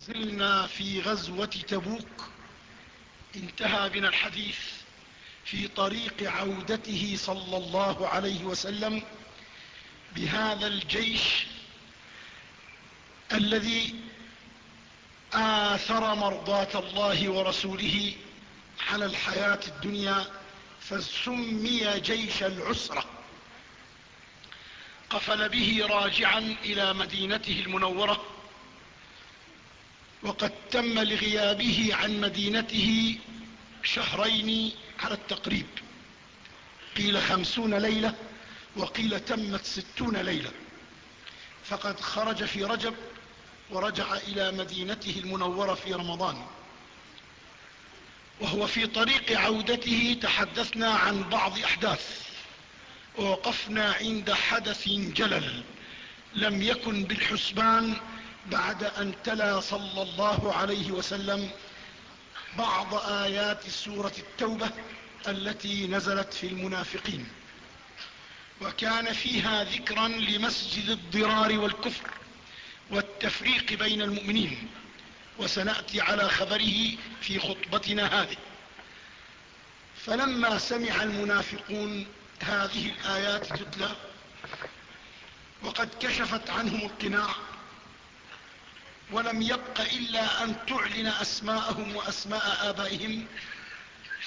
زلنا في غزوة تبوك. انتهى بنا الحديث في طريق عودته صلى الله عليه وسلم بهذا الجيش الذي آثر مرضاة الله ورسوله على الحياة الدنيا فسمي جيش العسرة. قفل به راجعا إلى مدينته المنورة. وقد تم لغيابه عن مدينته شهرين على التقريب. قيل خمسون ليلة وقيل تمت ستون ليلة. فقد خرج في رجب ورجع إلى مدينته المنورة في رمضان. وهو في طريق عودته تحدثنا عن بعض أحداث. ووقفنا عند حدث جلل لم يكن بالحسبان بعد أن تلا صلى الله عليه وسلم بعض آيات سورة التوبة التي نزلت في المنافقين. وكان فيها ذكرا لمسجد الضرار والكفر والتفريق بين المؤمنين. وسنأتي على خبره في خطبتنا هذه. فلما سمع المنافقون هذه الآيات تتلى وقد كشفت عنهم القناع ولم يبق إلا أن تعلن أسماءهم وأسماء آبائهم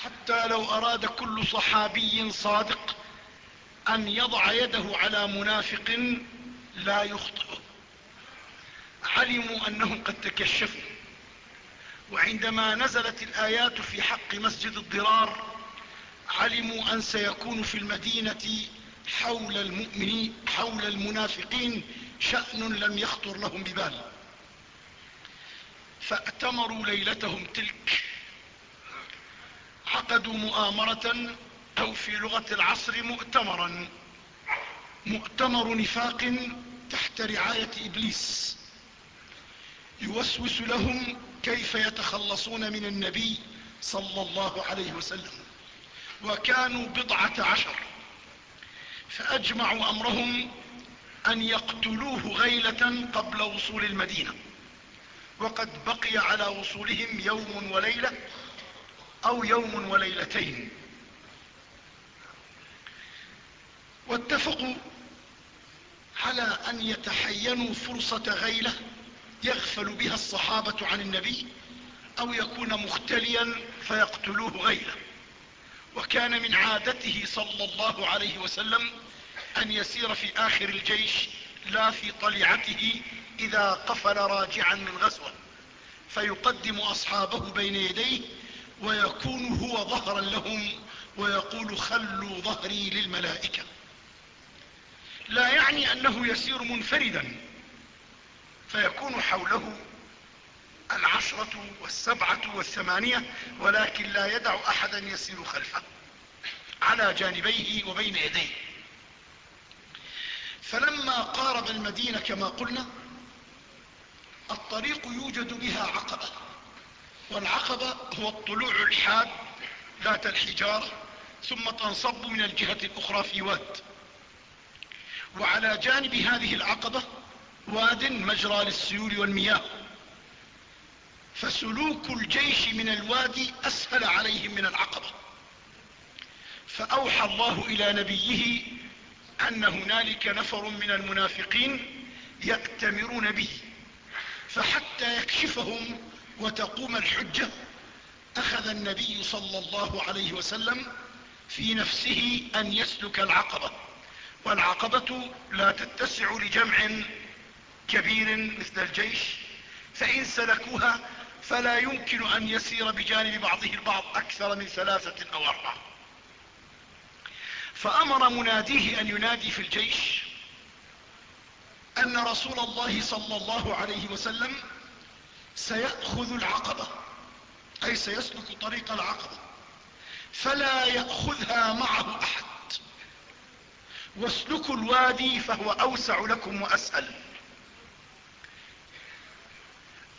حتى لو أراد كل صحابي صادق أن يضع يده على منافق لا يخطئه علموا أنهم قد تكشفوا وعندما نزلت الآيات في حق مسجد الضرار علموا أن سيكون في المدينة حول المؤمنين حول المنافقين شأن لم يخطر لهم ببال. فأتمروا ليلتهم تلك. عقدوا مؤامرة أو في لغة العصر مؤتمرا. مؤتمر نفاق تحت رعاية إبليس. يوسوس لهم كيف يتخلصون من النبي صلى الله عليه وسلم. وكانوا بضعة عشر. فأجمعوا أمرهم أن يقتلوه غيلة قبل وصول المدينة. وقد بقي على وصولهم يوم وليلة أو يوم وليلتين. واتفقوا على أن يتحينوا فرصة غيلة يغفل بها الصحابة عن النبي أو يكون مختليا فيقتلوه غيره وكان من عادته صلى الله عليه وسلم أن يسير في آخر الجيش لا في طليعته إذا قفل راجعا من غزوة فيقدم أصحابه بين يديه ويكون هو ظهرا لهم ويقول خلوا ظهري للملائكة. لا يعني أنه يسير منفردا فيكون حوله العشرة والسبعة والثمانية ولكن لا يدع أحدا يسير خلفه على جانبيه وبين يديه. فلما قارب المدينة كما قلنا الطريق يوجد بها عقبة. والعقبة هو الطلوع الحاد ذات الحجارة ثم تنصب من الجهة الأخرى في واد. وعلى جانب هذه العقبة واد مجرى للسيول والمياه. فسلوك الجيش من الوادي أسهل عليهم من العقبة. فأوحى الله إلى نبيه أن هنالك نفر من المنافقين يأتمرون به فحتى يكشفهم وتقوم الحجة أخذ النبي صلى الله عليه وسلم في نفسه أن يسلك العقبة والعقبة لا تتسع لجمع كبير مثل الجيش فإن سلكوها فلا يمكن أن يسير بجانب بعضه البعض أكثر من ثلاثة أو أربعة. فأمر مناديه أن ينادي في الجيش أن رسول الله صلى الله عليه وسلم سيأخذ العقبة أي سيسلك طريق العقبة فلا يأخذها معه أحد. واسلكوا الوادي فهو أوسع لكم وأسهل.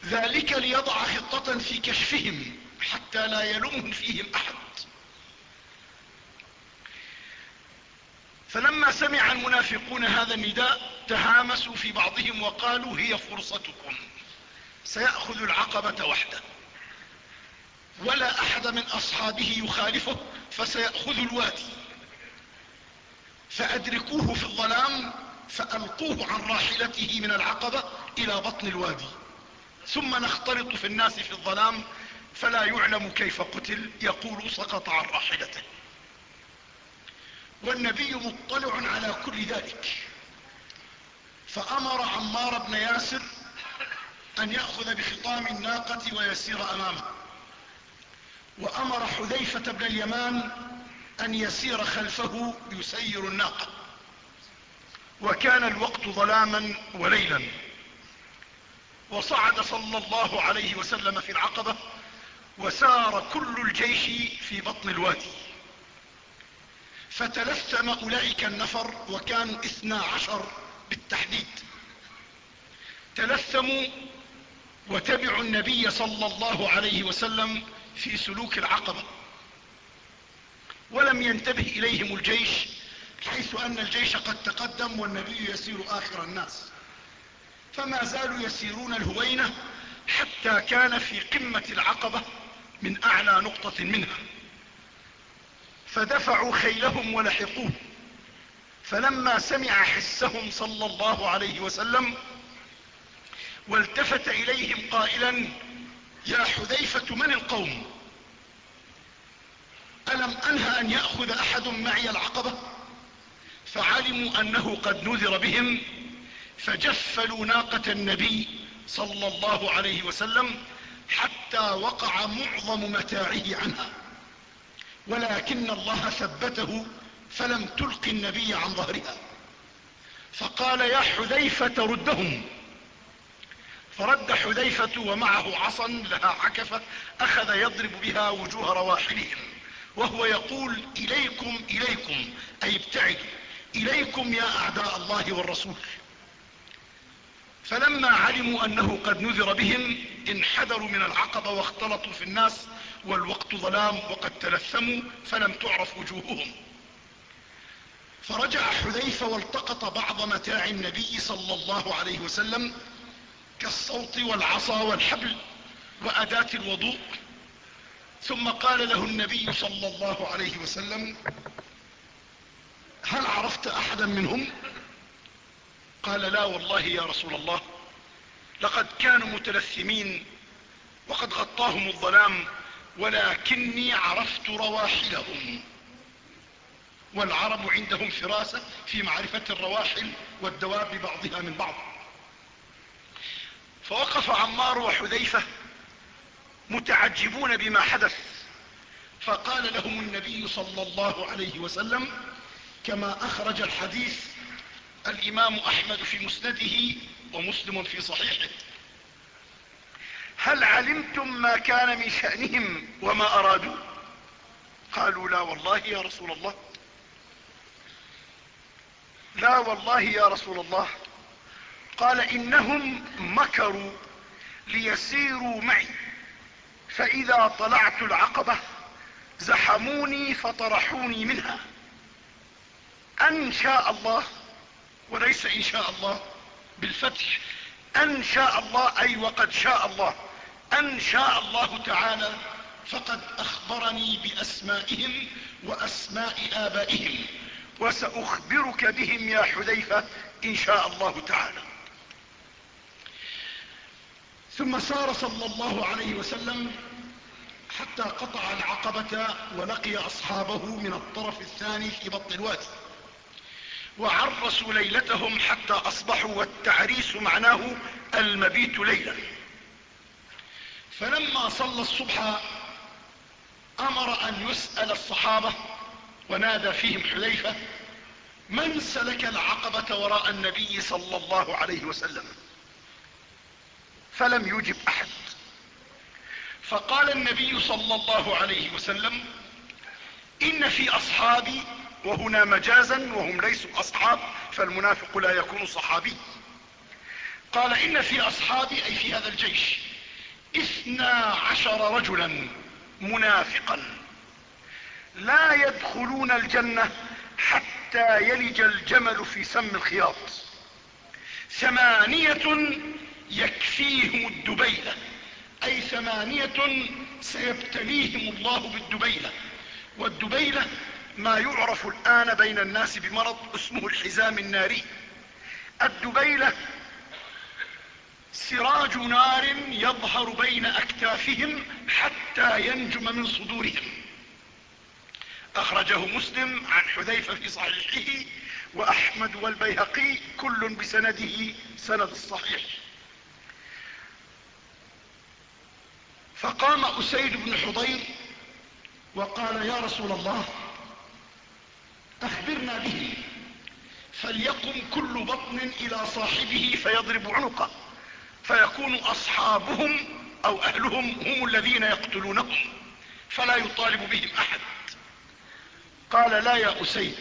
ذلك ليضع خطة في كشفهم حتى لا يلومهم فيهم أحد. فلما سمع المنافقون هذا النداء تهامسوا في بعضهم وقالوا هي فرصتكم. سيأخذ العقبة وحده. ولا أحد من أصحابه يخالفه فسيأخذ الوادي. فأدركوه في الظلام فألقوه عن راحلته من العقبة إلى بطن الوادي. ثم نختلط في الناس في الظلام فلا يعلم كيف قتل يقول سقط عن راحلته. والنبي مطلع على كل ذلك. فأمر عمار بن ياسر أن يأخذ بخطام الناقة ويسير أمامه. وأمر حذيفة بن اليمان أن يسير خلفه يسير الناقة. وكان الوقت ظلاما وليلا. وصعد صلى الله عليه وسلم في العقبة وسار كل الجيش في بطن الوادي. فتلثم أولئك النفر وكانوا اثنا عشر بالتحديد. تلثموا وتبعوا النبي صلى الله عليه وسلم في سلوك العقبة. ولم ينتبه إليهم الجيش حيث أن الجيش قد تقدم والنبي يسير آخر الناس. فما زالوا يسيرون الهوينة حتى كان في قمة العقبة من أعلى نقطة منها. فدفعوا خيلهم ولحقوه. فلما سمع حسهم صلى الله عليه وسلم والتفت إليهم قائلا يا حذيفة من القوم؟ ألم انه أن يأخذ أحد معي العقبة؟ فعلموا أنه قد نذر بهم فجفلوا ناقة النبي صلى الله عليه وسلم حتى وقع معظم متاعه عنها. ولكن الله ثبته فلم تلق النبي عن ظهرها. فقال يا حذيفة ردهم. فرد حذيفة ومعه عصا لها عكفة أخذ يضرب بها وجوه رواحلهم. وهو يقول إليكم إليكم. أي ابتعدوا. إليكم يا أعداء الله والرسول. فلما علموا أنه قد نذر بهم انحدروا من العقبة واختلطوا في الناس والوقت ظلام وقد تلثموا فلم تعرف وجوههم. فرجع حذيفة والتقط بعض متاع النبي صلى الله عليه وسلم كالصوت والعصا والحبل وأداة الوضوء. ثم قال له النبي صلى الله عليه وسلم هل عرفت أحدا منهم؟ قال لا والله يا رسول الله لقد كانوا متلثمين وقد غطاهم الظلام ولكني عرفت رواحلهم. والعرب عندهم فراسة في معرفة الرواحل والدواب بعضها من بعض. فوقف عمار وحذيفة متعجبون بما حدث. فقال لهم النبي صلى الله عليه وسلم كما أخرج الحديث الإمام أحمد في مسنده ومسلم في صحيحه. هل علمتم ما كان من شأنهم وما أرادوا؟ قالوا لا والله يا رسول الله. لا والله يا رسول الله. قال إنهم مكروا ليسيروا معي فإذا طلعت العقبة زحموني فطرحوني منها. أن شاء الله وليس إن شاء الله بالفتح أن شاء الله أي وقد شاء الله. أن شاء الله تعالى فقد أخبرني بأسمائهم وأسماء آبائهم وسأخبرك بهم يا حذيفة إن شاء الله تعالى. ثم سار صلى الله عليه وسلم حتى قطع العقبة ولقي أصحابه من الطرف الثاني في بطن الوادي. وعرسوا ليلتهم حتى أصبحوا والتعريس معناه المبيت ليلا. فلما صلى الصبح أمر أن يسأل الصحابة ونادى فيهم حذيفة من سلك العقبة وراء النبي صلى الله عليه وسلم؟ فلم يجب أحد. فقال النبي صلى الله عليه وسلم إن في أصحابي وهنا مجازا وهم ليسوا أصحاب فالمنافق لا يكون صحابي. قال إن في أصحابي أي في هذا الجيش. اثنا عشر رجلا منافقا. لا يدخلون الجنة حتى يلج الجمل في سم الخياط. ثمانية يكفيهم الدبيلة. أي ثمانية سيبتليهم الله بالدبيلة. والدبيلة ما يعرف الآن بين الناس بمرض اسمه الحزام الناري. الدبيلة سراج نار يظهر بين أكتافهم حتى ينجم من صدورهم. أخرجه مسلم عن حذيفة في صحيحه وأحمد والبيهقي كل بسنده سند الصحيح فقام أسيد بن حضير وقال يا رسول الله أخبرنا به فليقم كل بطن إلى صاحبه فيضرب عنقه. فيكون أصحابهم أو أهلهم هم الذين يقتلونهم فلا يطالب بهم أحد. قال لا يا أسيد.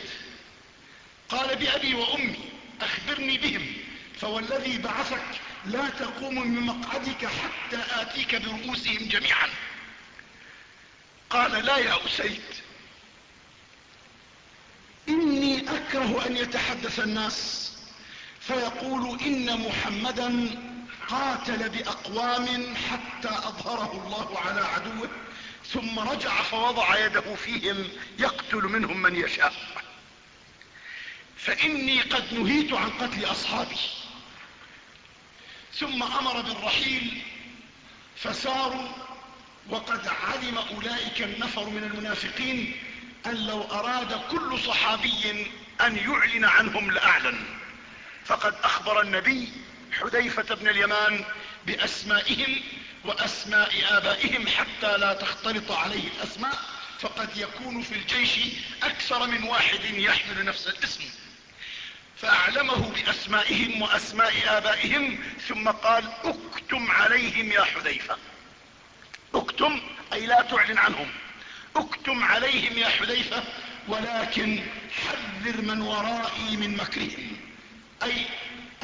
قال بأبي وأمي أخبرني بهم فوالذي بعثك لا تقوم من مقعدك حتى آتيك برؤوسهم جميعا. قال لا يا أسيد. إني أكره أن يتحدث الناس فيقول إن محمدا قاتل بأقوام حتى أظهره الله على عدوه ثم رجع فوضع يده فيهم يقتل منهم من يشاء. فإني قد نهيت عن قتل أصحابي. ثم أمر بالرحيل فساروا وقد علم أولئك النفر من المنافقين أن لو أراد كل صحابي أن يعلن عنهم لأعلن. فقد أخبر النبي حذيفة بن اليمان بأسمائهم وأسماء آبائهم حتى لا تختلط عليه الأسماء فقد يكون في الجيش أكثر من واحد يحمل نفس الاسم. فأعلمه بأسمائهم وأسماء آبائهم ثم قال أكتم عليهم يا حذيفة. أكتم أي لا تعلن عنهم. أكتم عليهم يا حذيفة ولكن حذر من ورائي من مكرهم. أي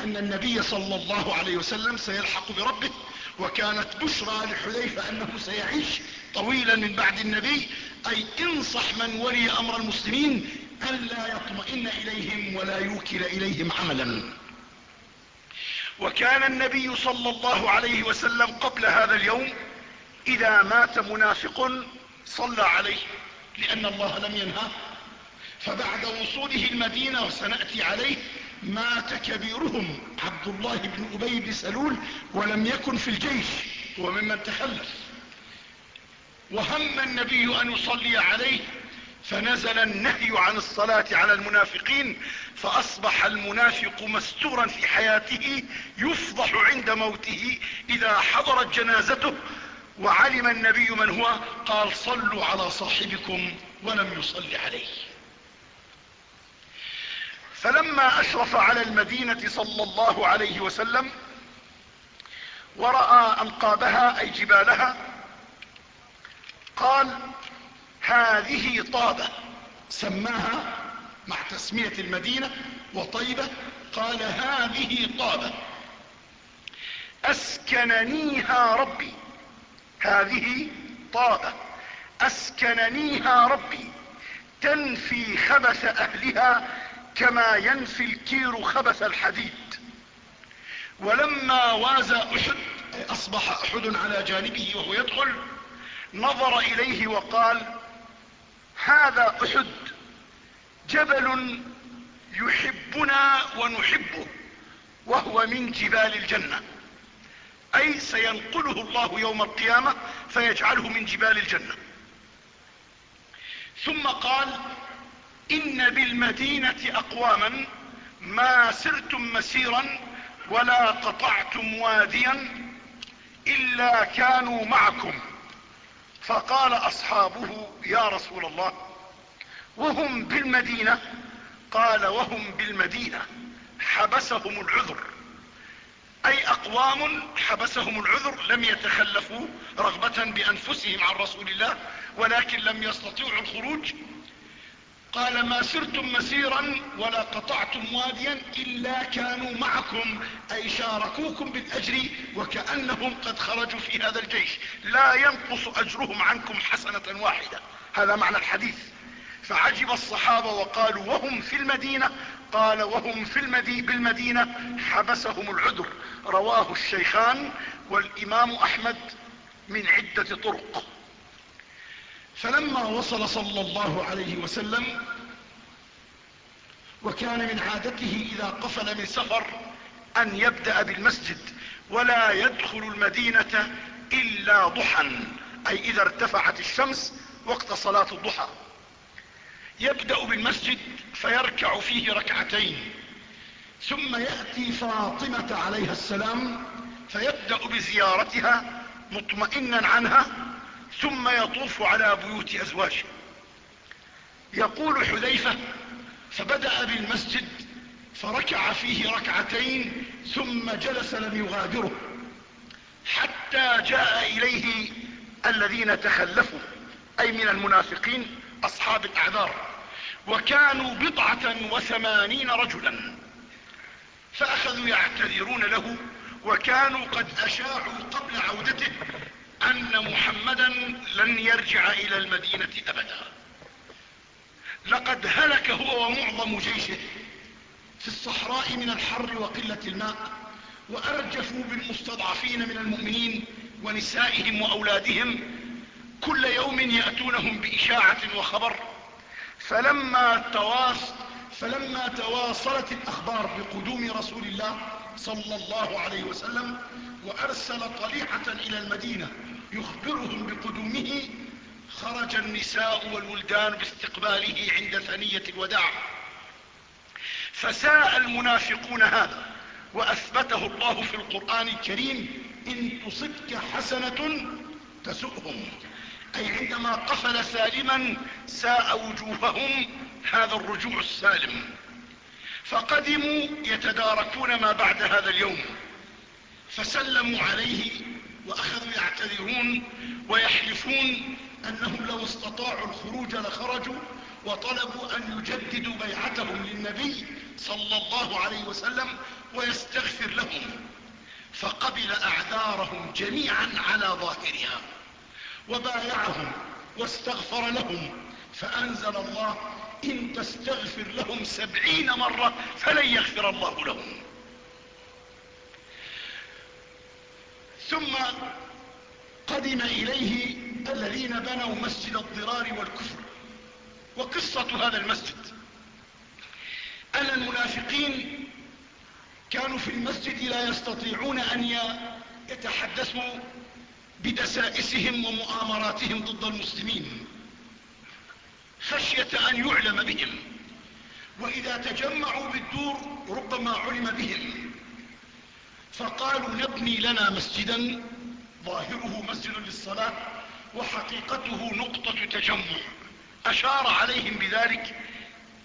أن النبي صلى الله عليه وسلم سيلحق بربه وكانت بشرى لحذيفة أنه سيعيش طويلا من بعد النبي. أي انصح من ولي أمر المسلمين ألا يطمئن إليهم ولا يوكل إليهم عملا. وكان النبي صلى الله عليه وسلم قبل هذا اليوم إذا مات منافق صلى عليه لأن الله لم ينهاه. فبعد وصوله المدينة وسنأتي عليه مات كبيرهم عبد الله بن أبي بن سلول ولم يكن في الجيش هو ممن تخلف وهم النبي أن يصلي عليه فنزل النهي عن الصلاة على المنافقين فأصبح المنافق مستورا في حياته يفضح عند موته إذا حضرت جنازته وعلم النبي من هو قال صلوا على صاحبكم ولم يصل عليه. فلما أشرف على المدينة صلى الله عليه وسلم ورأى أنقابها أي جبالها قال هذه طابة سماها مع تسمية المدينة وطيبة قال هذه طابة أسكننيها ربي هذه طابة أسكننيها ربي تنفي خبث أهلها كما ينفي الكير خبث الحديد. ولما وازى أحد أصبح أحد على جانبه وهو يدخل نظر إليه وقال هذا أحد جبل يحبنا ونحبه وهو من جبال الجنة. أي سينقله الله يوم القيامة فيجعله من جبال الجنة. ثم قال إن بالمدينة أقواما ما سرتم مسيرا ولا قطعتم واديا إلا كانوا معكم. فقال أصحابه يا رسول الله وهم بالمدينة؟ قال وهم بالمدينة. حبسهم العذر. أي أقوام حبسهم العذر لم يتخلفوا رغبة بأنفسهم عن رسول الله ولكن لم يستطيعوا الخروج قال ما سرتم مسيرا ولا قطعتم واديا إلا كانوا معكم أي شاركوكم بالأجر وكأنهم قد خرجوا في هذا الجيش. لا ينقص أجرهم عنكم حسنة واحدة. هذا معنى الحديث. فعجب الصحابة وقالوا وهم في المدينة؟ قال وهم في المدي بالمدينة حبسهم العذر. رواه الشيخان والإمام أحمد من عدة طرق. فلما وصل صلى الله عليه وسلم وكان من عادته إذا قفل من سفر أن يبدأ بالمسجد ولا يدخل المدينة إلا ضحى أي إذا ارتفعت الشمس وقت صلاة الضحى. يبدأ بالمسجد فيركع فيه ركعتين ثم يأتي فاطمة عليها السلام فيبدأ بزيارتها مطمئنا عنها ثم يطوف على بيوت أزواجه. يقول حذيفة فبدأ بالمسجد فركع فيه ركعتين ثم جلس لم يغادره حتى جاء إليه الذين تخلفوا أي من المنافقين أصحاب الأعذار وكانوا بضعة وثمانين رجلا فأخذوا يعتذرون له وكانوا قد أشاعوا قبل عودته أن محمدا لن يرجع إلى المدينة أبدا. لقد هلك هو ومعظم جيشه في الصحراء من الحر وقلة الماء وأرجفوا بالمستضعفين من المؤمنين ونسائهم وأولادهم كل يوم يأتونهم بإشاعة وخبر. فلما, تواص فلما تواصلت الأخبار بقدوم رسول الله صلى الله عليه وسلم وأرسل طليعة إلى المدينة يخبرهم بقدومه خرج النساء والولدان باستقباله عند ثنية الوداع. فساء المنافقون هذا وأثبته الله في القرآن الكريم إن تصبك حسنة تسؤهم. أي عندما قفل سالما ساء وجوههم هذا الرجوع السالم. فقدموا يتداركون ما بعد هذا اليوم. فسلموا عليه وأخذوا يعتذرون ويحلفون أنهم لو استطاعوا الخروج لخرجوا وطلبوا أن يجددوا بيعتهم للنبي صلى الله عليه وسلم ويستغفر لهم. فقبل أعذارهم جميعا على ظاهرها وبايعهم واستغفر لهم فأنزل الله إن تستغفر لهم سبعين مرة فلن يغفر الله لهم. ثم قدم إليه الذين بنوا مسجد الضرار والكفر. وقصة هذا المسجد. أن المنافقين كانوا في المسجد لا يستطيعون أن يتحدثوا بدسائسهم ومؤامراتهم ضد المسلمين. خشية أن يعلم بهم. وإذا تجمعوا بالدور ربما علم بهم. فقالوا نبني لنا مسجدا ظاهره مسجد للصلاة وحقيقته نقطة تجمع. أشار عليهم بذلك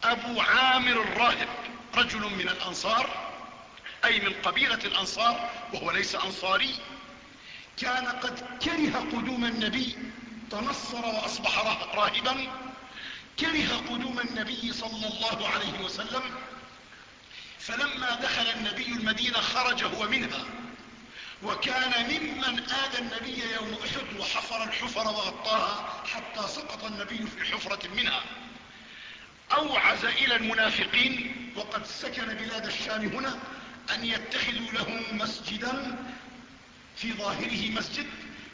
أبو عامر الراهب رجل من الأنصار أي من قبيلة الأنصار وهو ليس أنصاري. كان قد كره قدوم النبي تنصر وأصبح راهبا. كره قدوم النبي صلى الله عليه وسلم فلما دخل النبي المدينة خرج هو منها وكان ممن آذى النبي يوم أحد وحفر الحفر وغطاها حتى سقط النبي في حفرة منها. أوعز إلى المنافقين وقد سكن بلاد الشام هنا أن يتخذوا له مسجدا في ظاهره مسجد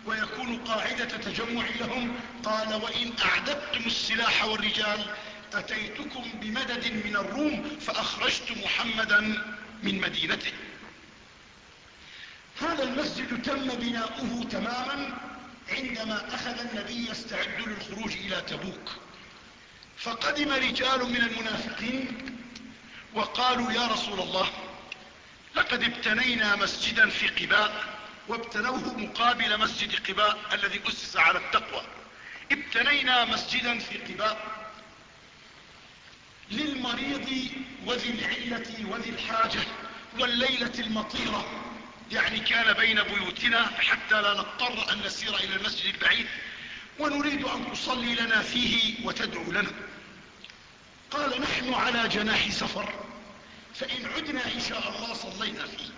ويكون قاعدة تجمع لهم. قال وإن أعددتم السلاح والرجال أتيتكم بمدد من الروم فأخرجت محمدا من مدينته. هذا المسجد تم بناؤه تماما عندما أخذ النبي يستعد للخروج إلى تبوك. فقدم رجال من المنافقين وقالوا يا رسول الله لقد ابتنينا مسجدا في قباء وابتنوه مقابل مسجد قباء الذي أسس على التقوى. ابتنينا مسجدا في قباء للمريض وذي العلة وذي الحاجة والليلة المطيرة. يعني كان بين بيوتنا حتى لا نضطر أن نسير إلى المسجد البعيد ونريد أن تصلي لنا فيه وتدعو لنا. قال نحن على جناح سفر فإن عدنا إن شاء الله صلينا فيه.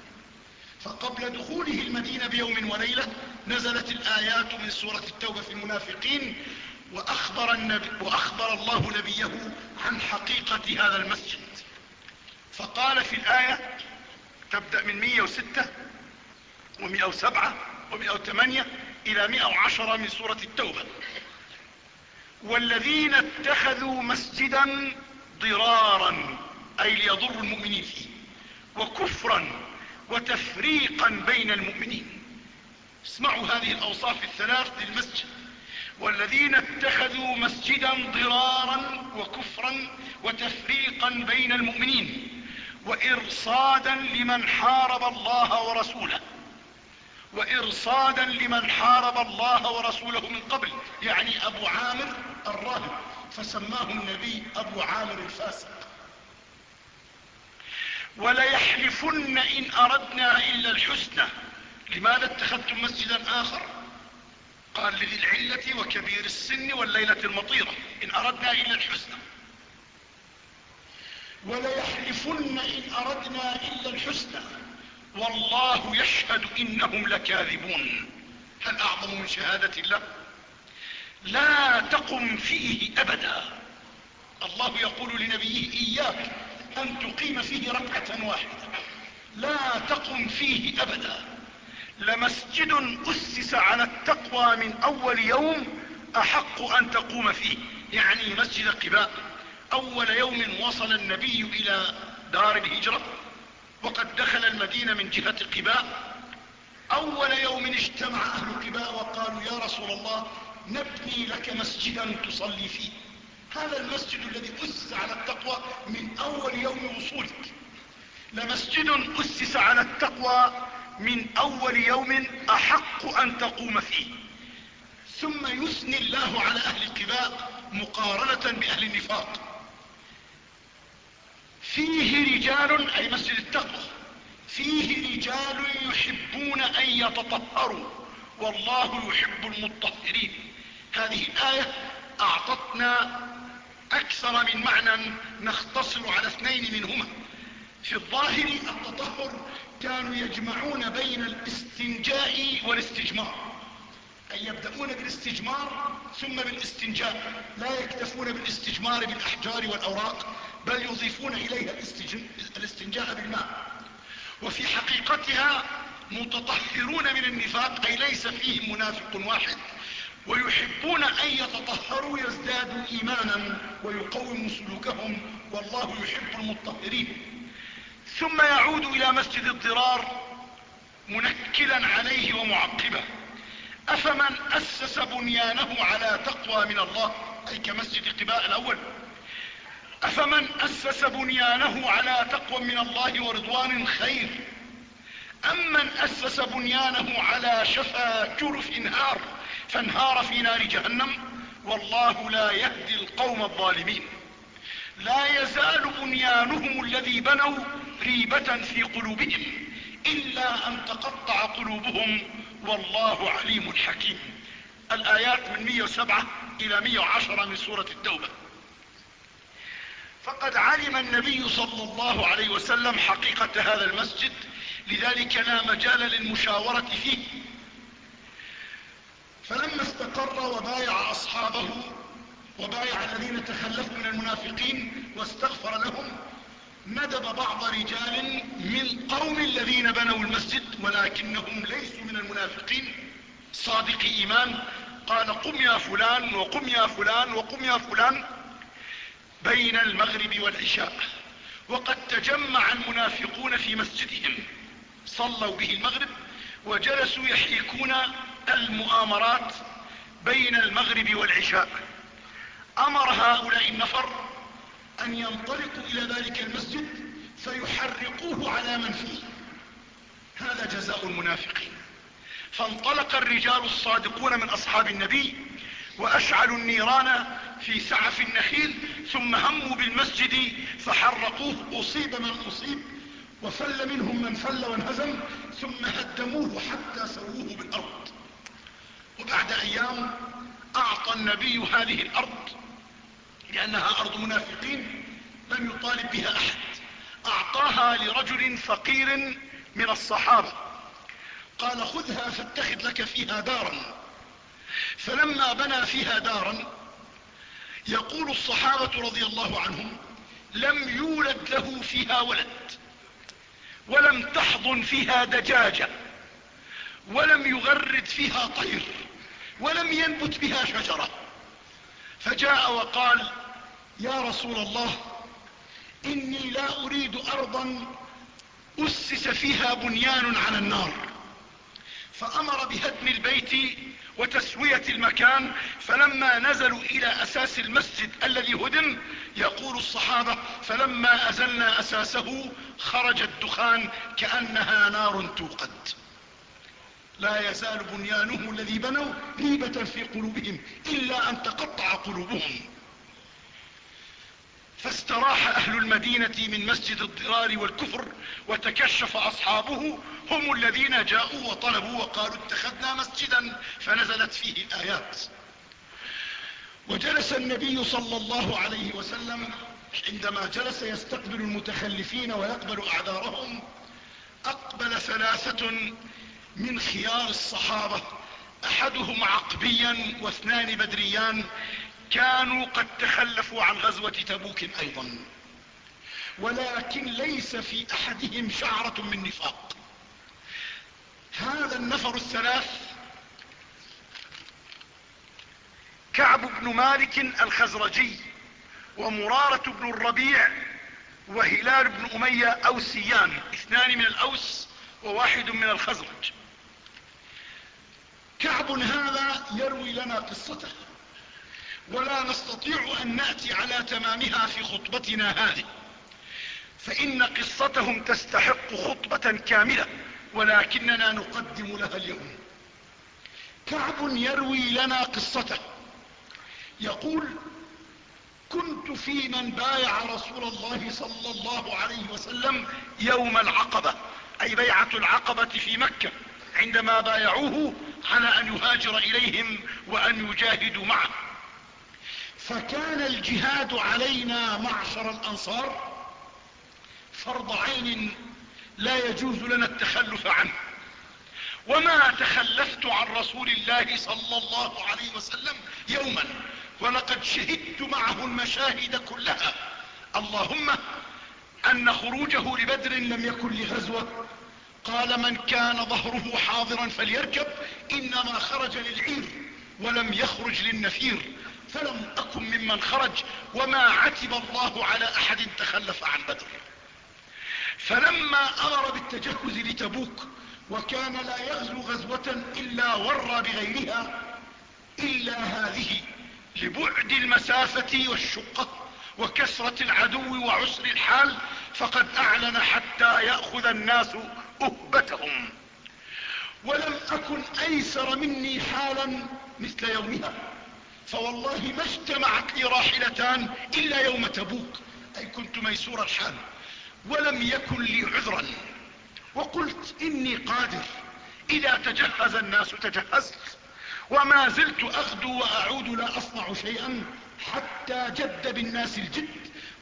فقبل دخوله المدينة بيوم وليلة نزلت الآيات من سورة التوبة في المنافقين وأخبر, النبي وأخبر الله نبيه عن حقيقة هذا المسجد. فقال في الآية تبدأ من 106 و107 و108 إلى 110 من سورة التوبة. والذين اتخذوا مسجدا ضرارا أي ليضروا المؤمنين فيه وكفرا وتفريقا بين المؤمنين. اسمعوا هذه الأوصاف الثلاث للمسجد. والذين اتخذوا مسجدا ضرارا وكفرا وتفريقا بين المؤمنين وإرصادا لمن حارب الله ورسوله وإرصادا لمن حارب الله ورسوله من قبل يعني أبو عامر الراهب فسماه النبي أبو عامر الفاسق. وليحلفن إن أردنا إلا الحسنى لماذا اتخذتم مسجدا آخر؟ قال لذي العلة وكبير السن والليلة المطيرة إن أردنا إلا الحسنى. وليحلفن إن أردنا إلا الحسنى. والله يشهد إنهم لكاذبون. هل أعظم من شهادة الله؟ لا تقم فيه أبدا. الله يقول لنبيه إياك أن تقيم فيه ركعة واحدة. لا تقم فيه أبدا. لمسجد أسس على التقوى من أول يوم أحق أن تقوم فيه. يعني مسجد قباء. أول يوم وصل النبي إلى دار الهجرة وقد دخل المدينة من جهة قباء. أول يوم اجتمع أهل قباء وقالوا يا رسول الله نبني لك مسجدا تصلي فيه. هذا المسجد الذي أسس على التقوى من أول يوم وصولك. لمسجد أسس على التقوى من أول يوم أحق أن تقوم فيه. ثم يثني الله على أهل قباء مقارنة بأهل النفاق. فيه رجال أي مسجد التقوى فيه رجال يحبون أن يتطهروا. والله يحب المطهرين. هذه الآية أعطتنا أكثر من معنى نختصر على اثنين منهما. في الظاهر التطهر كانوا يجمعون بين الاستنجاء والاستجمار. أي يبدأون بالاستجمار ثم بالاستنجاء. لا يكتفون بالاستجمار بالأحجار والأوراق بل يضيفون إليها الاستنجاء بالماء. وفي حقيقتها متطهرون من النفاق أي ليس فيهم منافق واحد. ويحبون أن يتطهروا يزدادوا إيمانا ويقوموا سلوكهم. والله يحب المطهرين. ثم يعود إلى مسجد الضرار منكلا عليه ومعقبه أفمن أسس بنيانه على تقوى من الله أي كمسجد قباء الأول. أفمن أسس بنيانه على تقوى من الله ورضوان خير. أم من أسس بنيانه على شفا جرف انهار فانهار في نار جهنم والله لا يهدي القوم الظالمين. لا يزال بنيانهم الذي بنوا ريبة في قلوبهم إلا أن تقطع قلوبهم والله عليم حكيم. الآيات من 107 إلى 110 من سورة التوبة. فقد علم النبي صلى الله عليه وسلم حقيقة هذا المسجد لذلك لا مجال للمشاورة فيه. فلما استقر وبايع أصحابه وبايع الذين تخلفوا من المنافقين واستغفر لهم ندب بعض رجال من قوم الذين بنوا المسجد ولكنهم ليسوا من المنافقين. صادق إيمان قال قم يا فلان وقم يا فلان وقم يا فلان بين المغرب والعشاء وقد تجمع المنافقون في مسجدهم. صلوا به المغرب وجلسوا يحيكون المؤامرات بين المغرب والعشاء. أمر هؤلاء النفر أن ينطلقوا إلى ذلك المسجد فيحرقوه على من فيه. هذا جزاء المنافقين. فانطلق الرجال الصادقون من أصحاب النبي وأشعلوا النيران في سعف النخيل ثم هموا بالمسجد فحرقوه. أصيب من أصيب وفل منهم من فل وانهزم ثم هدموه حتى سووه بالأرض. وبعد أيام أعطى النبي هذه الأرض لأنها أرض منافقين لم يطالب بها أحد. أعطاها لرجل فقير من الصحابة. قال خذها فاتخذ لك فيها دارا. فلما بنى فيها دارا يقول الصحابة رضي الله عنهم لم يولد له فيها ولد ولم تحضن فيها دجاجة ولم يغرد فيها طير ولم ينبت بها شجرة. فجاء وقال يا رسول الله إني لا أريد أرضا أسس فيها بنيان على النار. فأمر بهدم البيت وتسوية المكان فلما نزلوا إلى أساس المسجد الذي هدم يقول الصحابة فلما أزلنا أساسه خرج الدخان كأنها نار توقد. لا يزال بنيانه الذي بنوا ريبة في قلوبهم إلا أن تقطع قلوبهم. فاستراح أهل المدينة من مسجد الضرار والكفر وتكشف أصحابه هم الذين جاءوا وطلبوا وقالوا اتخذنا مسجدا فنزلت فيه الآيات. وجلس النبي صلى الله عليه وسلم عندما جلس يستقبل المتخلفين ويقبل أعذارهم أقبل ثلاثة من خيار الصحابة أحدهم عقبيا واثنان بدريان كانوا قد تخلفوا عن غزوة تبوك أيضا. ولكن ليس في أحدهم شعرة من نفاق. هذا النفر الثلاث كعب بن مالك الخزرجي ومرارة بن الربيع وهلال بن أمية أوسيان اثنان من الأوس وواحد من الخزرج. كعب هذا يروي لنا قصته. ولا نستطيع أن نأتي على تمامها في خطبتنا هذه. فإن قصتهم تستحق خطبة كاملة ولكننا نقدم لها اليوم. كعب يروي لنا قصته. يقول كنت في من بايع رسول الله صلى الله عليه وسلم يوم العقبة أي بيعة العقبة في مكة عندما بايعوه على أن يهاجر إليهم وأن يجاهدوا معه. فكان الجهاد علينا معشر الأنصار فرض عين لا يجوز لنا التخلف عنه. وما تخلفت عن رسول الله صلى الله عليه وسلم يوما ولقد شهدت معه المشاهد كلها. اللهم أن خروجه لبدر لم يكن لغزوة. قال من كان ظهره حاضرا فليركب إنما خرج للعير ولم يخرج للنفير. فلم أكن ممن خرج وما عتب الله على أحد تخلف عن بدر. فلما أمر بالتجهز لتبوك وكان لا يغزو غزوة إلا ورى بغيرها إلا هذه لبعد المسافة والشقة وكسرة العدو وعسر الحال فقد أعلن حتى يأخذ الناس أهبتهم. ولم أكن أيسر مني حالا مثل يومها. فوالله ما اجتمعت لي راحلتان إلا يوم تبوك. أي كنت ميسور الحال ولم يكن لي عذرا. وقلت إني قادر. إذا تجهز الناس تجهزت. وما زلت أغدو وأعود لا أصنع شيئا حتى جد بالناس الجد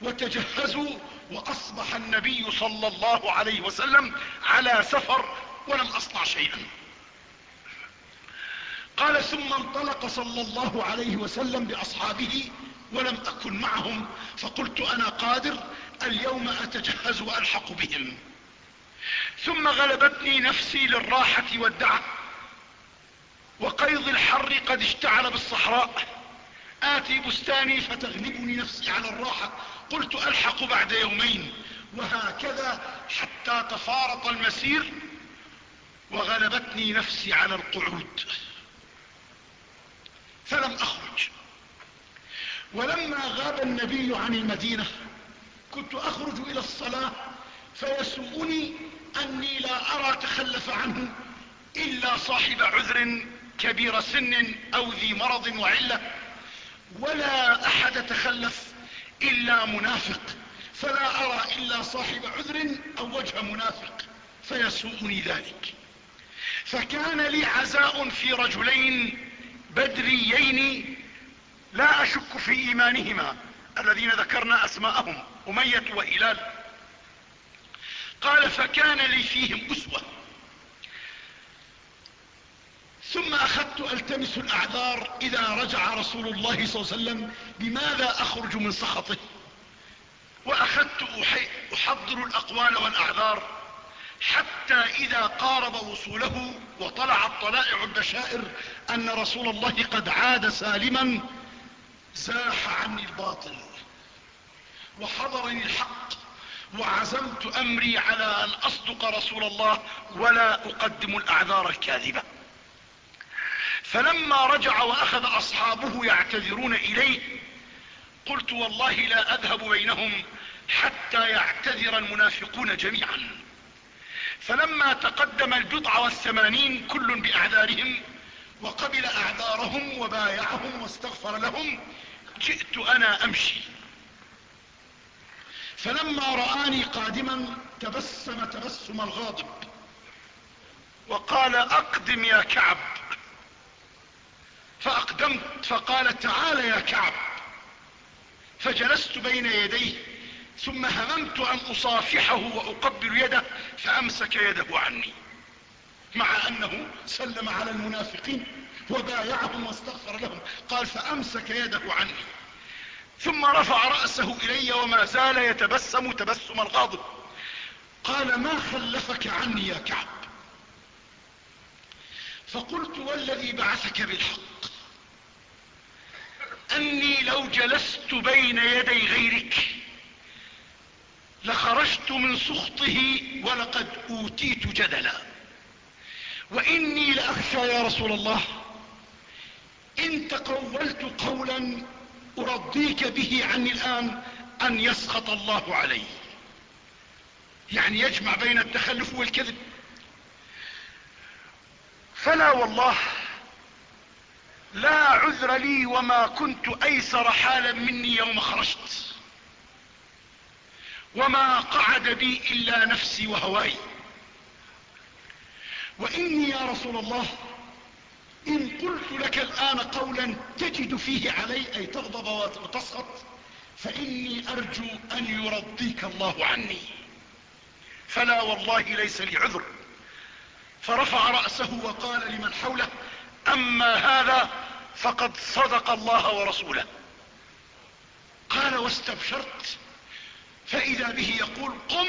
وتجهزوا وأصبح النبي صلى الله عليه وسلم على سفر ولم أصنع شيئا. قال ثم انطلق صلى الله عليه وسلم بأصحابه ولم أكن معهم فقلت أنا قادر اليوم أتجهز وألحق بهم. ثم غلبتني نفسي للراحة والدعة وقيض الحر قد اشتعل بالصحراء. آتي بستاني فتغلبني نفسي على الراحة. قلت ألحق بعد يومين وهكذا حتى تفارط المسير وغلبتني نفسي على القعود. فلم أخرج. ولما غاب النبي عن المدينة كنت أخرج إلى الصلاة فيسوءني أني لا أرى تخلف عنه إلا صاحب عذر كبير سن أو ذي مرض وعلة ولا أحد تخلف إلا منافق فلا أرى إلا صاحب عذر أو وجه منافق فيسوءني ذلك. فكان لي عزاء في رجلين بدريين لا أشك في إيمانهما الذين ذكرنا أسماءهم أمية وإلال قال فكان لي فيهم أسوة. ثم أخذت ألتمس الأعذار إذا رجع رسول الله صلى الله عليه وسلم بماذا أخرج من سخطه؟ وأخذت أحضر الأقوال والأعذار حتى إذا قارب وصوله وطلعت طلائع البشائر أن رسول الله قد عاد سالما زاح عني الباطل. وحضرني الحق وعزمت أمري على أن أصدق رسول الله ولا أقدم الأعذار الكاذبة. فلما رجع وأخذ أصحابه يعتذرون إليه قلت والله لا أذهب بينهم حتى يعتذر المنافقون جميعا. فلما تقدم البضع والثمانين كل بأعذارهم وقبل أعذارهم وبايعهم واستغفر لهم جئت أنا أمشي. فلما رآني قادما تبسم تبسم الغاضب وقال أقدم يا كعب. فأقدمت فقال تعال يا كعب. فجلست بين يديه ثم هممت أن أصافحه وأقبل يده فأمسك يده عني. مع أنه سلم على المنافقين وبايعهم واستغفر لهم. قال فأمسك يده عني. ثم رفع رأسه إلي وما زال يتبسم تبسم الغاضب قال ما خلفك عني يا كعب؟ فقلت والذي بعثك بالحق. أني لو جلست بين يدي غيرك لخرجت من سخطه ولقد أوتيت جدلا. وإني لأخشى يا رسول الله إن تقولت قولا أرضيك به عني الآن أن يسخط الله علي. يعني يجمع بين التخلف والكذب. فلا والله لا عذر لي وما كنت أيسر حالا مني يوم خرجت. وما قعد بي إلا نفسي وهواي وإني يا رسول الله إن قلت لك الآن قولا تجد فيه علي أي تغضب وتسخط فإني أرجو أن يرضيك الله عني. فلا والله ليس لي عذر. فرفع رأسه وقال لمن حوله أما هذا فقد صدق الله ورسوله. قال واستبشرت فإذا به يقول قم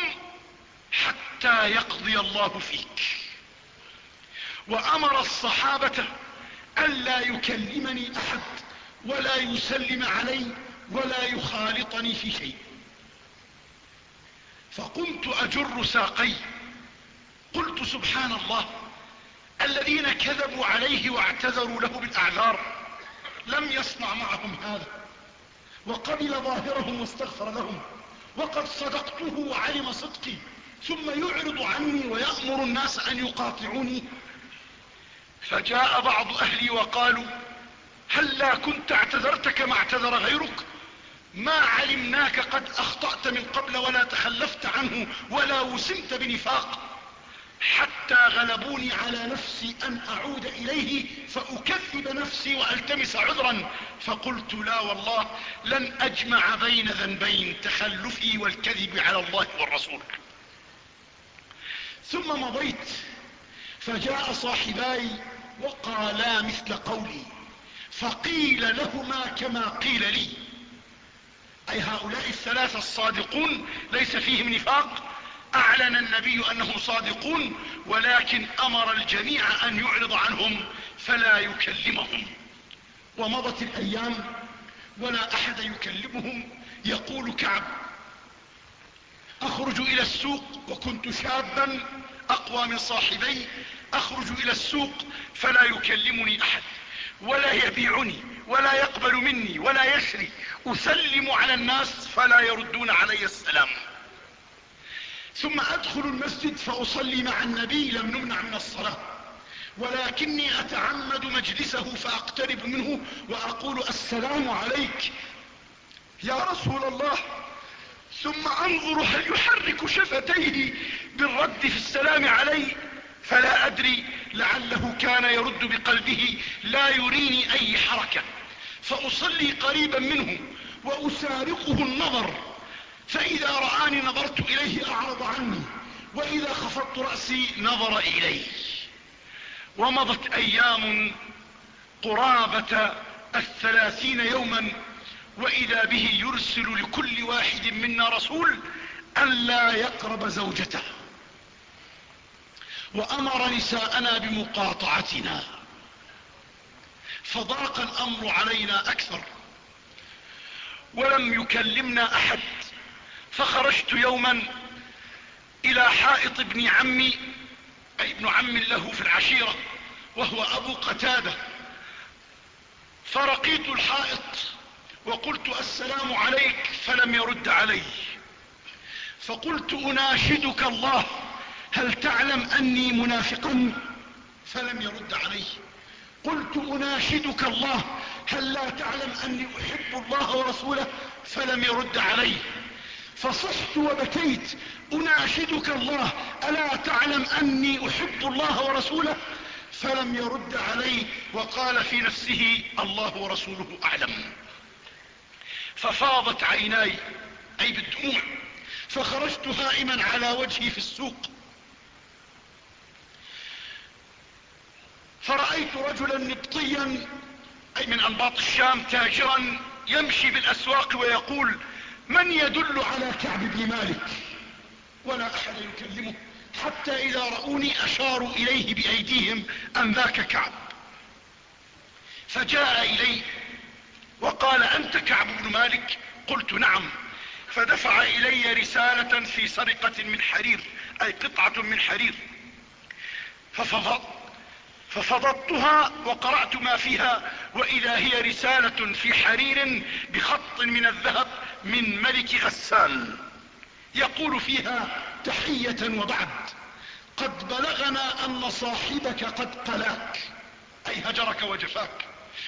حتى يقضي الله فيك. وأمر الصحابة الا يكلمني أحد ولا يسلم علي ولا يخالطني في شيء. فقمت أجر ساقي. قلت سبحان الله الذين كذبوا عليه واعتذروا له بالأعذار لم يصنع معهم هذا وقبل ظاهرهم واستغفر لهم. وقد صدقته وعلم صدقي ثم يعرض عني ويأمر الناس أن يقاطعوني. فجاء بعض أهلي وقالوا هل لا كنت اعتذرت كما اعتذر غيرك؟ ما علمناك قد أخطأت من قبل ولا تخلفت عنه ولا وسمت بنفاق. حتى غلبوني على نفسي أن أعود إليه فأكذب نفسي وألتمس عذرا. فقلت لا والله لن أجمع بين ذنبين تخلفي والكذب على الله والرسول. ثم مضيت فجاء صاحباي وقالا مثل قولي فقيل لهما كما قيل لي. أي هؤلاء الثلاثة الصادقون ليس فيهم نفاق؟ أعلن النبي أنهم صادقون ولكن أمر الجميع أن يعرض عنهم فلا يكلمهم. ومضت الأيام ولا أحد يكلمهم يقول كعب أخرج إلى السوق وكنت شابا أقوى من صاحبي أخرج إلى السوق فلا يكلمني أحد ولا يبيعني ولا يقبل مني ولا يشري أسلم على الناس فلا يردون علي السلام. ثم أدخل المسجد فأصلي مع النبي لم نمنع من الصلاة. ولكني أتعمد مجلسه فأقترب منه وأقول السلام عليك يا رسول الله. ثم أنظر هل يحرك شفتيه بالرد في السلام علي؟ فلا أدري. لعله كان يرد بقلبه لا يريني أي حركة. فأصلي قريبا منه وأسارقه النظر. فإذا رآني نظرت إليه أعرض عني وإذا خفضت رأسي نظر الي ومضت أيام قرابة الثلاثين يوما وإذا به يرسل لكل واحد منا رسول ألا يقرب زوجته. وأمر نساءنا بمقاطعتنا. فضاق الأمر علينا أكثر. ولم يكلمنا أحد. فخرجت يوما إلى حائط ابن عمي أي ابن عم له في العشيرة وهو أبو قتادة. فرقيت الحائط وقلت السلام عليك فلم يرد علي. فقلت أناشدك الله هل تعلم أني منافقا فلم يرد علي. قلت أناشدك الله هل لا تعلم أني أحب الله ورسوله؟ فلم يرد علي. فصحت وبكيت. أناشدك الله. ألا تعلم أني أحب الله ورسوله؟ فلم يرد علي وقال في نفسه الله ورسوله أعلم. ففاضت عيناي أي بالدموع فخرجت هائما على وجهي في السوق. فرأيت رجلا نبطيا أي من أنباط الشام تاجرا يمشي بالأسواق ويقول من يدل على كعب بن مالك؟ ولا أحد يكلمه. حتى إذا رأوني أشاروا إليه بأيديهم أن ذاك كعب. فجاء إلي وقال أنت كعب بن مالك؟ قلت نعم. فدفع إلي رسالة في سرقة من حرير أي قطعة من حرير. ففض ففضضتها وقرأت ما فيها وإذا هي رسالة في حرير بخط من الذهب من ملك غسان. يقول فيها تحية وبعد. قد بلغنا أن صاحبك قد قلاك. أي هجرك وجفاك.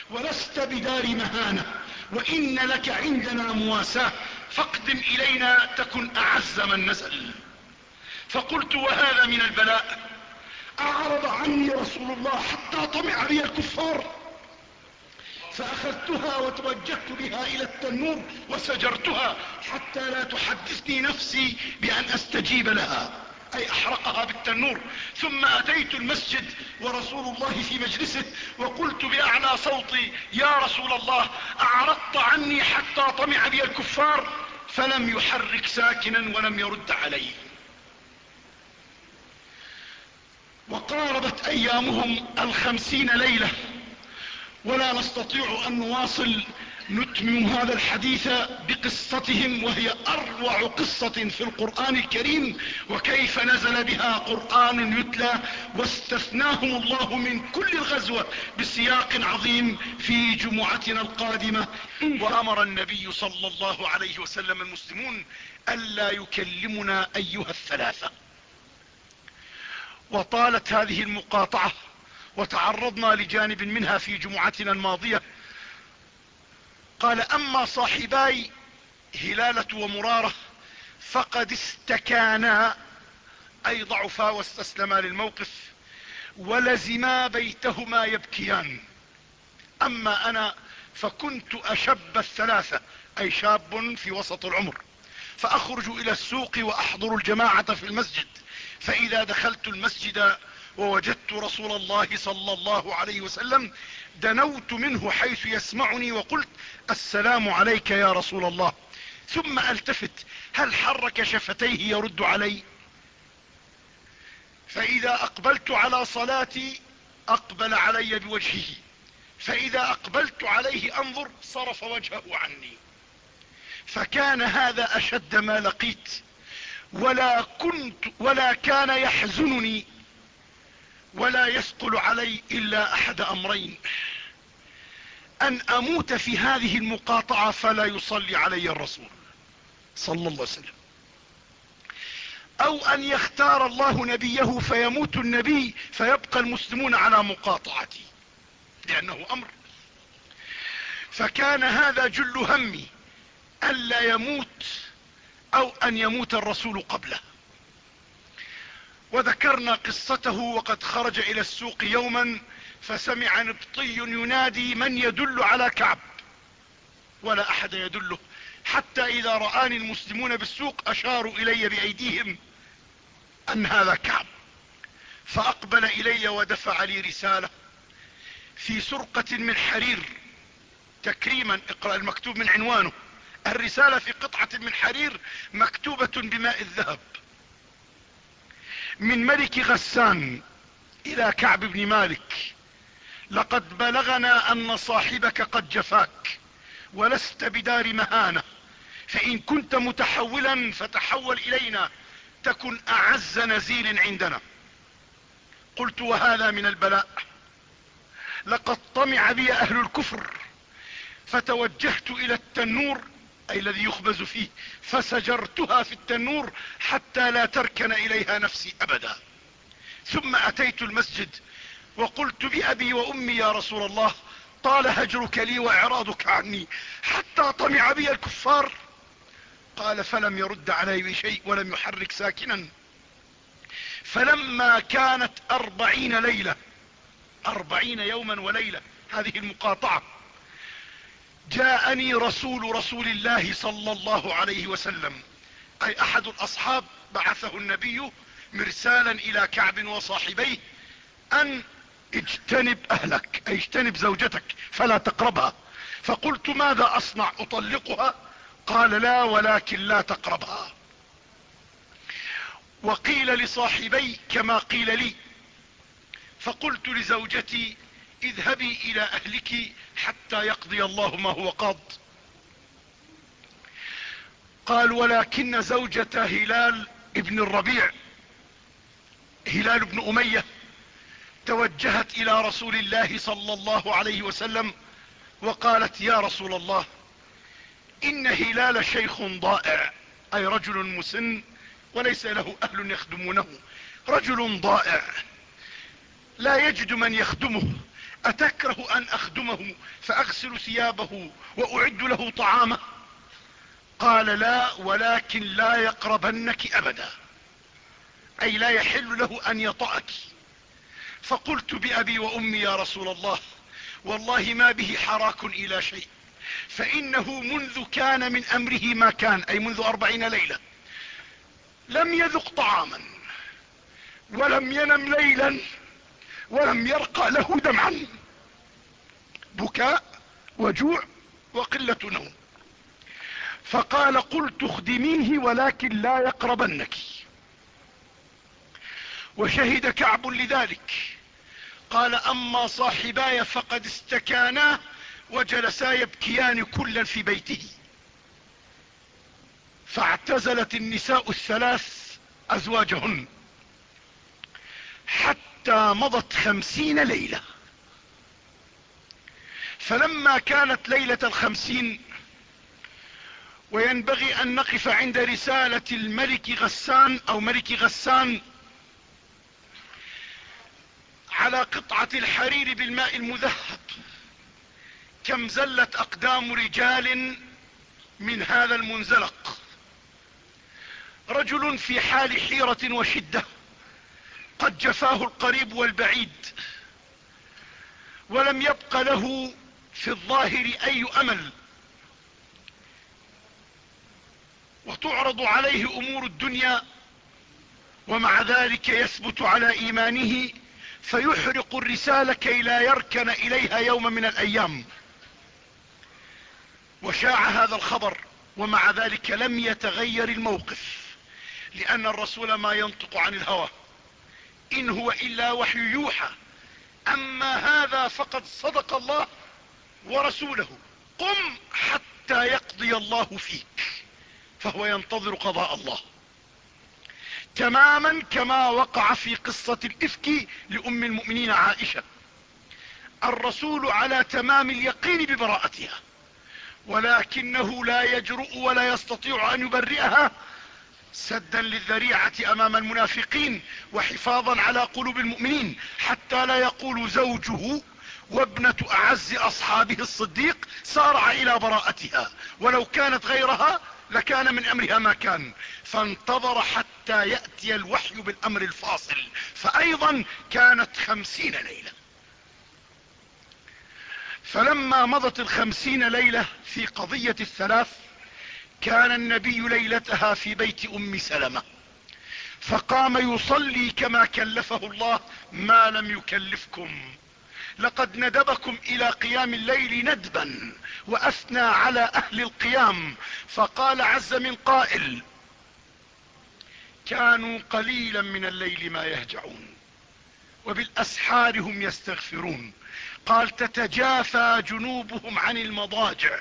ولست بدار مهانة. وإن لك عندنا مواساة. فاقدم إلينا تكن أعز من نزل. فقلت وهذا من البلاء. أعرض عني رسول الله حتى طمع بي الكفار. فأخذتها وتوجهت بها إلى التنور وسجرتها حتى لا تحدثني نفسي بأن أستجيب لها أي أحرقها بالتنور. ثم أتيت المسجد ورسول الله في مجلسه وقلت بأعلى صوتي يا رسول الله أعرضت عني حتى طمع بي الكفار فلم يحرك ساكنا ولم يرد علي. وقاربت أيامهم الخمسين ليلة. ولا نستطيع أن نواصل نتمم هذا الحديث بقصتهم وهي أروع قصة في القرآن الكريم وكيف نزل بها قرآن يتلى واستثناهم الله من كل الغزوة بسياق عظيم في جمعتنا القادمة. وأمر النبي صلى الله عليه وسلم المسلمون ألا يكلمنا أيها الثلاثة. وطالت هذه المقاطعة وتعرضنا لجانب منها في جمعتنا الماضية. قال أما صاحباي هلالة ومرارة فقد استكانا أي ضعفا واستسلما للموقف ولزما بيتهما يبكيان. أما أنا فكنت أشب الثلاثة أي شاب في وسط العمر. فأخرج إلى السوق وأحضر الجماعة في المسجد. فإذا دخلت المسجد ووجدت رسول الله صلى الله عليه وسلم دنوت منه حيث يسمعني وقلت السلام عليك يا رسول الله. ثم ألتفت هل حرك شفتيه يرد علي؟ فإذا أقبلت على صلاتي أقبل علي بوجهه. فإذا أقبلت عليه أنظر صرف وجهه عني. فكان هذا أشد ما لقيت. ولا كنت ولا كان يحزنني ولا يثقل علي إلا أحد أمرين. أن أموت في هذه المقاطعة فلا يصلي علي الرسول صلى الله عليه وسلم. أو أن يختار الله نبيه فيموت النبي فيبقى المسلمون على مقاطعتي. لأنه أمر. فكان هذا جل همي ألا يموت أو أن يموت الرسول قبله. وذكرنا قصته وقد خرج إلى السوق يوما فسمع نبطي ينادي من يدل على كعب. ولا أحد يدله. حتى إذا رآني المسلمون بالسوق أشاروا إلي بأيديهم أن هذا كعب. فأقبل إلي ودفع لي رسالة. في سرقة من حرير. تكريما اقرأ المكتوب من عنوانه. الرسالة في قطعة من حرير مكتوبة بماء الذهب. من ملك غسان إلى كعب بن مالك. لقد بلغنا أن صاحبك قد جفاك ولست بدار مهانة. فإن كنت متحولا فتحول إلينا تكن أعز نزيل عندنا. قلت وهذا من البلاء. لقد طمع بي أهل الكفر فتوجهت إلى التنور أي الذي يخبز فيه فسجرتها في التنور حتى لا تركن إليها نفسي أبدا. ثم أتيت المسجد وقلت بأبي وأمي يا رسول الله طال هجرك لي وإعراضك عني حتى طمع بي الكفار. قال فلم يرد علي بشيء ولم يحرك ساكنا. فلما كانت أربعين ليلة أربعين يوما وليلة هذه المقاطعة. جاءني رسول رسول الله صلى الله عليه وسلم. أي أحد الأصحاب بعثه النبي مرسالا إلى كعب وصاحبيه أن اجتنب أهلك أي اجتنب زوجتك فلا تقربها. فقلت ماذا أصنع أطلقها؟ قال لا ولكن لا تقربها. وقيل لصاحبي كما قيل لي. فقلت لزوجتي اذهبي إلى أهلك حتى يقضي الله ما هو قاض. قال ولكن زوجة هلال ابن الربيع هلال بن أمية توجهت إلى رسول الله صلى الله عليه وسلم وقالت يا رسول الله إن هلال شيخ ضائع أي رجل مسن وليس له أهل يخدمونه رجل ضائع لا يجد من يخدمه. أتكره أن أخدمه فأغسل ثيابه وأعد له طعامه. قال لا ولكن لا يقربنك أبدا. أي لا يحل له أن يطأك. فقلت بأبي وأمي يا رسول الله والله ما به حراك إلى شيء. فإنه منذ كان من أمره ما كان أي منذ أربعين ليلة. لم يذق طعاما ولم ينم ليلا. ولم يرقى له دمعا. بكاء وجوع وقلة نوم. فقال قلت اخدميه ولكن لا يقربنك. وشهد كعب لذلك. قال أما صاحباي فقد استكانا وجلسا يبكيان كلا في بيته. فاعتزلت النساء الثلاث أزواجهن. حتى مضت خمسين ليلة. فلما كانت ليلة الخمسين وينبغي أن نقف عند رسالة الملك غسان أو ملك غسان على قطعة الحرير بالماء المذهب. كم زلت أقدام رجال من هذا المنزلق. رجل في حال حيرة وشدة. قد جفاه القريب والبعيد ولم يبق له في الظاهر أي أمل. وتعرض عليه أمور الدنيا ومع ذلك يثبت على إيمانه فيحرق الرسالة كي لا يركن إليها يوم من الأيام. وشاع هذا الخبر ومع ذلك لم يتغير الموقف لأن الرسول ما ينطق عن الهوى. إن هو إلا وحي يوحى. أما هذا فقد صدق الله ورسوله. قم حتى يقضي الله فيك. فهو ينتظر قضاء الله. تماما كما وقع في قصة الإفك لأم المؤمنين عائشة. الرسول على تمام اليقين ببراءتها. ولكنه لا يجرؤ ولا يستطيع أن يبرئها سدا للذريعة أمام المنافقين وحفاظا على قلوب المؤمنين حتى لا يقول زوجه وابنة أعز أصحابه الصديق سارع إلى براءتها. ولو كانت غيرها لكان من أمرها ما كان. فانتظر حتى يأتي الوحي بالأمر الفاصل. فأيضا كانت خمسين ليلة. فلما مضت الخمسين ليلة في قضية الثلاث كان النبي ليلتها في بيت أم سلمة فقام يصلي كما كلفه الله ما لم يكلفكم. لقد ندبكم إلى قيام الليل ندبا وأثنى على أهل القيام. فقال عز من قائل كانوا قليلا من الليل ما يهجعون وبالأسحار هم يستغفرون. قال تتجافى جنوبهم عن المضاجع.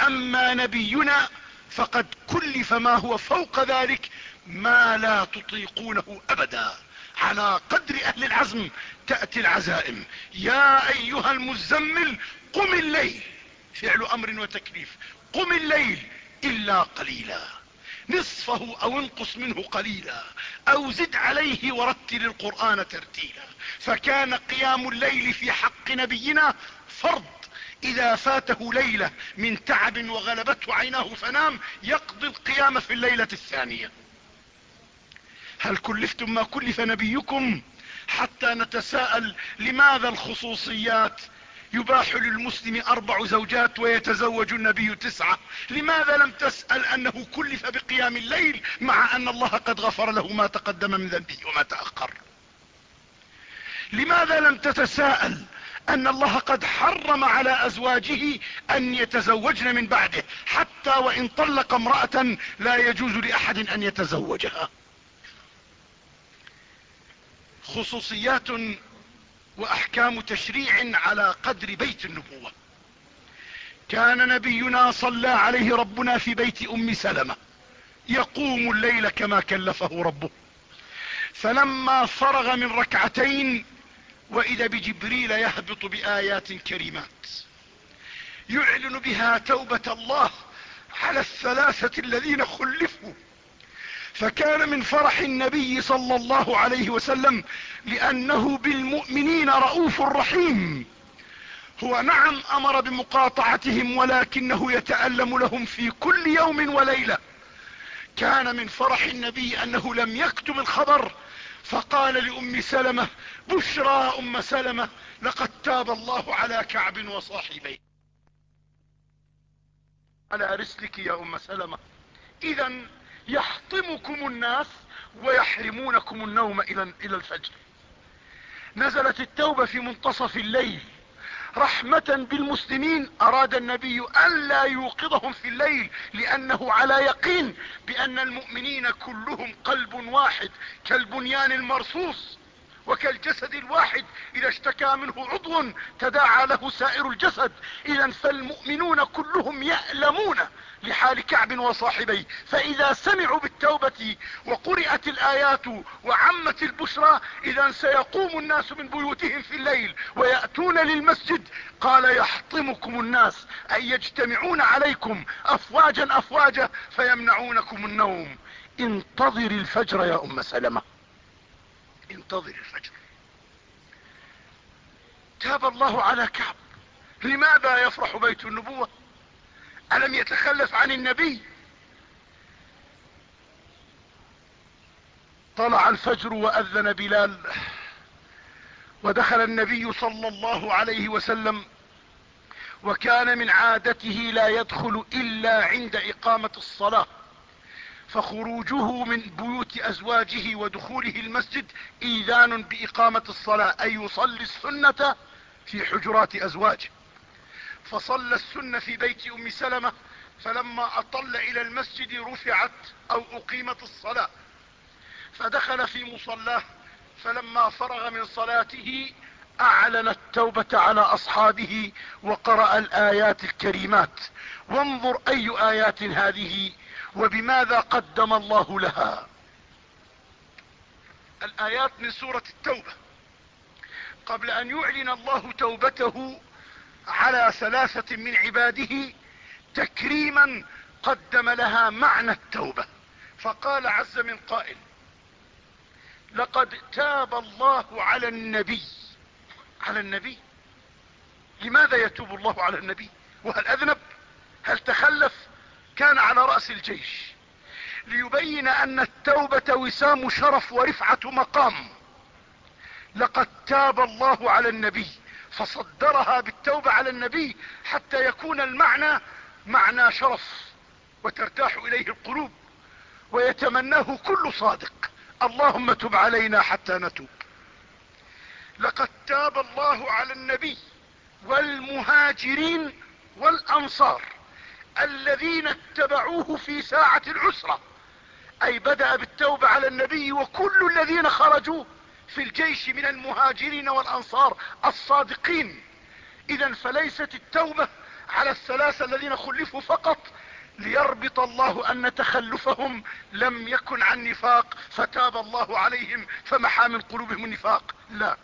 أما نبينا فقد كلف ما هو فوق ذلك ما لا تطيقونه أبدا. على قدر أهل العزم تأتي العزائم. يا أيها المزمل قم الليل. فعل أمر وتكليف. قم الليل إلا قليلا. نصفه أو انقص منه قليلا. أو زد عليه ورتل القرآن ترتيلا. فكان قيام الليل في حق نبينا فرض. إذا فاته ليلة من تعب وغلبته عيناه فنام يقضي القيام في الليلة الثانية. هل كلفتم ما كلف نبيكم حتى نتساءل لماذا الخصوصيات؟ يباح للمسلم أربع زوجات ويتزوج النبي تسعة. لماذا لم تسأل أنه كلف بقيام الليل مع أن الله قد غفر له ما تقدم من ذنبه وما تأخر؟ لماذا لم تتساءل أن الله قد حرم على أزواجه أن يتزوجن من بعده حتى وإن طلق امرأة لا يجوز لأحد أن يتزوجها. خصوصيات وأحكام تشريع على قدر بيت النبوة. كان نبينا صلى عليه ربنا في بيت أم سلمة يقوم الليل كما كلفه ربه. فلما فرغ من ركعتين وإذا بجبريل يهبط بآيات كريمات. يعلن بها توبة الله على الثلاثة الذين خلفوا. فكان من فرح النبي صلى الله عليه وسلم لأنه بالمؤمنين رؤوف رحيم. هو نعم أمر بمقاطعتهم ولكنه يتألم لهم في كل يوم وليلة. كان من فرح النبي أنه لم يكتم الخبر فقال لأم سلمة بشرى أم سلمة لقد تاب الله على كعب وصاحبيه. على رسلك يا أم سلمة. اذا يحطمكم الناس ويحرمونكم النوم إلى الفجر. نزلت التوبة في منتصف الليل. رحمة بالمسلمين أراد النبي الا يوقظهم في الليل لأنه على يقين بأن المؤمنين كلهم قلب واحد كالبنيان المرصوص. وكالجسد الواحد إذا اشتكى منه عضو تداعى له سائر الجسد. إذا فالمؤمنون كلهم يألمون لحال كعب وصاحبيه. فإذا سمعوا بالتوبة وقرأت الآيات وعمت البشرى إذا سيقوم الناس من بيوتهم في الليل ويأتون للمسجد. قال يحطمكم الناس أي يجتمعون عليكم افواجا افواجا فيمنعونكم النوم. انتظر الفجر يا أم سلمة. انتظر الفجر. تاب الله على كعب. لماذا يفرح بيت النبوة؟ ألم يتخلف عن النبي؟ طلع الفجر وأذن بلال ودخل النبي صلى الله عليه وسلم وكان من عادته لا يدخل إلا عند إقامة الصلاة. فخروجه من بيوت أزواجه ودخوله المسجد إيذان بإقامة الصلاة أي يصلي السنة في حجرات أزواجه. فصلى السنة في بيت أم سلمة فلما أطل إلى المسجد رفعت أو أقيمت الصلاة. فدخل في مصلاه فلما فرغ من صلاته أعلن التوبة على أصحابه وقرأ الآيات الكريمات. وانظر أي آيات هذه وبماذا قدم الله لها؟ الآيات من سورة التوبة. قبل أن يعلن الله توبته على ثلاثة من عباده تكريما قدم لها معنى التوبة. فقال عز من قائل لقد تاب الله على النبي. على النبي؟ لماذا يتوب الله على النبي؟ وهل أذنب؟ هل تخلف؟ كان على رأس الجيش ليبين أن التوبة وسام شرف ورفعة مقام. لقد تاب الله على النبي فصدرها بالتوبة على النبي حتى يكون المعنى معنى شرف وترتاح إليه القلوب ويتمناه كل صادق. اللهم تب علينا حتى نتوب. لقد تاب الله على النبي والمهاجرين والأنصار. الذين اتبعوه في ساعة العسرة. أي بدأ بالتوبة على النبي وكل الذين خرجوا في الجيش من المهاجرين والأنصار الصادقين. اذا فليست التوبة على الثلاثة الذين خلفوا فقط ليربط الله أن تخلفهم لم يكن عن نفاق فتاب الله عليهم فمحى من قلوبهم النفاق. لا.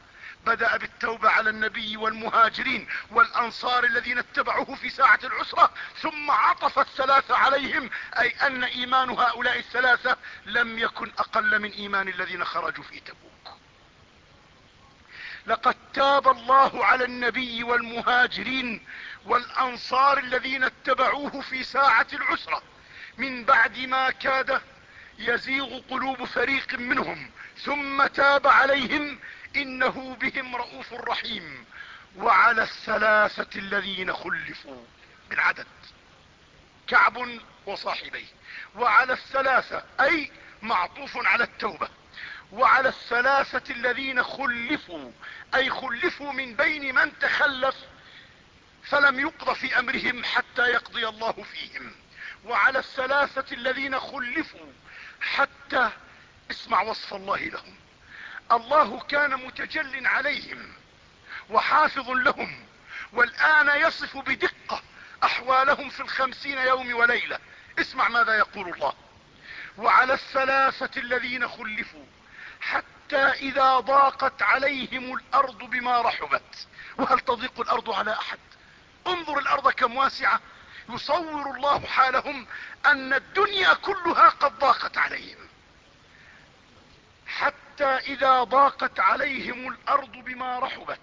بدأ بالتوبة على النبي والمهاجرين والأنصار الذين اتبعوه في ساعة العسرة ثم عطف الثلاثة عليهم أي أن إيمان هؤلاء الثلاثة لم يكن أقل من إيمان الذين خرجوا في تبوك. لقد تاب الله على النبي والمهاجرين والأنصار الذين اتبعوه في ساعة العسرة. من بعد ما كاد يزيغ قلوب فريق منهم ثم تاب عليهم إنه بهم رؤوف رحيم. وعلى الثلاثة الذين خلفوا بالعدد كعب وصاحبيه. وعلى الثلاثة أي معطوف على التوبة. وعلى الثلاثة الذين خلفوا أي خلفوا من بين من تخلف فلم يقض في أمرهم حتى يقضي الله فيهم. وعلى الثلاثة الذين خلفوا حتى اسمع وصف الله لهم. الله كان متجل عليهم وحافظ لهم والآن يصف بدقة أحوالهم في الخمسين يوم وليلة. اسمع ماذا يقول الله. وعلى الثلاثة الذين خلفوا حتى إذا ضاقت عليهم الأرض بما رحبت. وهل تضيق الأرض على أحد؟ انظر الأرض كم واسعة. يصور الله حالهم أن الدنيا كلها قد ضاقت عليهم. حتى إذا ضاقت عليهم الأرض بما رحبت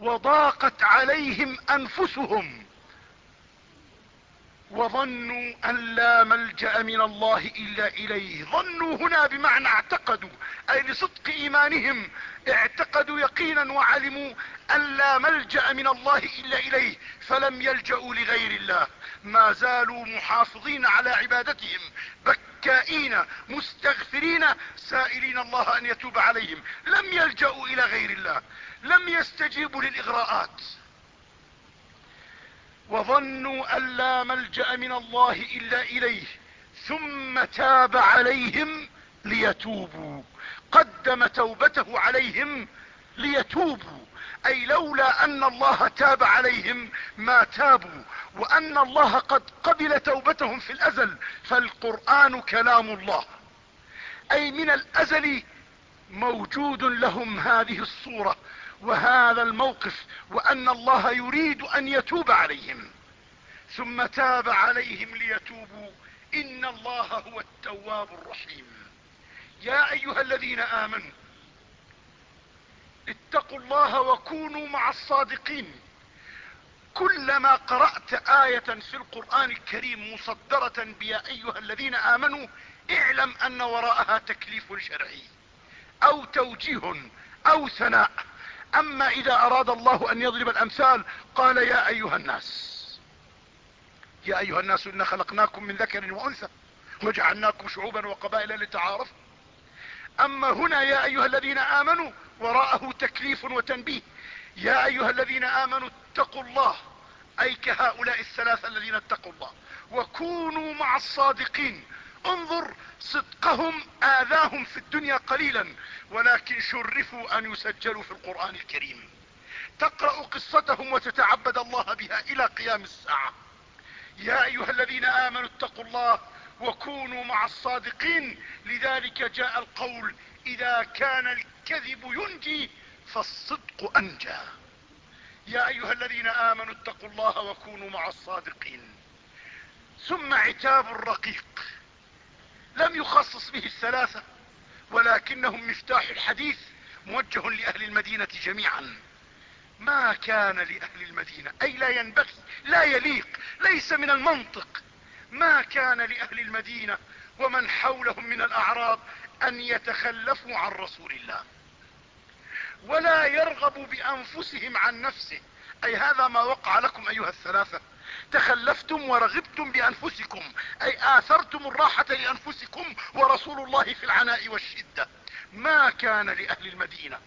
وضاقت عليهم أنفسهم وظنوا أن لا ملجأ من الله إلا إليه. ظنوا هنا بمعنى اعتقدوا أي لصدق إيمانهم اعتقدوا يقينا وعلموا أن لا ملجأ من الله إلا إليه فلم يلجأوا لغير الله. ما زالوا محافظين على عبادتهم بكائين مستغفرين سائلين الله أن يتوب عليهم. لم يلجأوا إلى غير الله لم يستجيبوا للإغراءات. وظنوا أن لا ملجأ من الله إلا إليه ثم تاب عليهم ليتوبوا. قدم توبته عليهم ليتوبوا. أي لولا أن الله تاب عليهم ما تابوا. وأن الله قد قبل توبتهم في الأزل فالقرآن كلام الله. أي من الأزل موجود لهم هذه الصورة وهذا الموقف وأن الله يريد أن يتوب عليهم. ثم تاب عليهم ليتوبوا. إن الله هو التواب الرحيم. يا أيها الذين آمنوا اتقوا الله وكونوا مع الصادقين. كلما قرأت آية في القرآن الكريم مصدرة بيا أيها الذين آمنوا اعلم أن وراءها تكليف شرعي أو توجيه أو ثناء. أما إذا أراد الله أن يضرب الأمثال قال يا أيها الناس يا أيها الناس انا خلقناكم من ذكر وأنثى وجعلناكم شعوبا وقبائل لتعارفوا. أما هنا يا أيها الذين آمنوا وراءه تكليف وتنبيه. يا أيها الذين آمنوا اتقوا الله. أي كهؤلاء الثلاثة الذين اتقوا الله. وكونوا مع الصادقين. انظر صدقهم آذاهم في الدنيا قليلا ولكن شرفوا أن يسجلوا في القرآن الكريم. تقرأ قصتهم وتتعبد الله بها إلى قيام الساعة. يا أيها الذين آمنوا اتقوا الله. وكونوا مع الصادقين. لذلك جاء القول إذا كان الكذب ينجي فالصدق أنجى. يا أيها الذين آمنوا اتقوا الله وكونوا مع الصادقين. ثم عتاب الرقيق. لم يخصص به الثلاثة ولكنهم مفتاح الحديث موجه لأهل المدينة جميعا. ما كان لأهل المدينة أي لا ينبغي لا يليق ليس من المنطق. ما كان لأهل المدينة ومن حولهم من الأعراب أن يتخلفوا عن رسول الله. ولا يرغبوا بأنفسهم عن نفسه. أي هذا ما وقع لكم أيها الثلاثة. تخلفتم ورغبتم بأنفسكم. أي آثرتم الراحة لأنفسكم ورسول الله في العناء والشدة. ما كان لأهل المدينة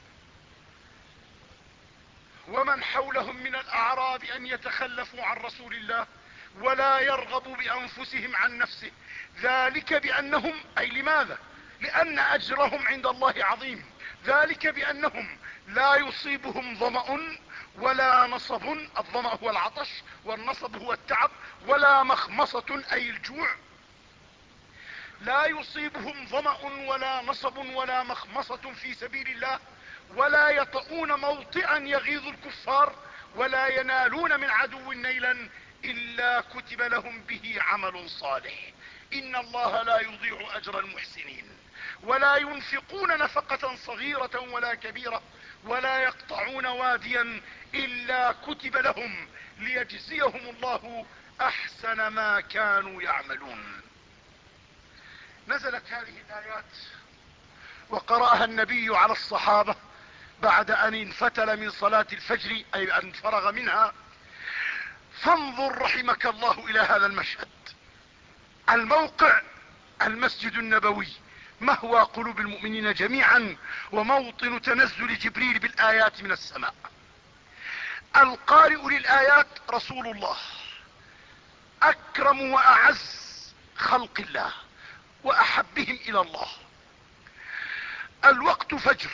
ومن حولهم من الأعراب أن يتخلفوا عن رسول الله ولا يرغبوا بأنفسهم عن نفسه. ذلك بأنهم أي لماذا؟ لأن أجرهم عند الله عظيم. ذلك بأنهم لا يصيبهم ظمأ ولا نصب. الظمأ هو العطش والنصب هو التعب ولا مخمصة أي الجوع. لا يصيبهم ظمأ ولا نصب ولا مخمصة في سبيل الله. ولا يطؤون موطئا يغيظ الكفار. ولا ينالون من عدو نيلا إلا كتب لهم به عمل صالح. إن الله لا يضيع أجر المحسنين. ولا ينفقون نفقة صغيرة ولا كبيرة ولا يقطعون واديا إلا كتب لهم ليجزيهم الله أحسن ما كانوا يعملون. نزلت هذه الآيات وقرأها النبي على الصحابة بعد أن انفتل من صلاة الفجر أي أن فرغ منها فانظر رحمك الله إلى هذا المشهد. الموقع المسجد النبوي مهوى قلوب المؤمنين جميعا وموطن تنزل جبريل بالآيات من السماء. القارئ للآيات رسول الله أكرم وأعز خلق الله وأحبهم إلى الله. الوقت فجر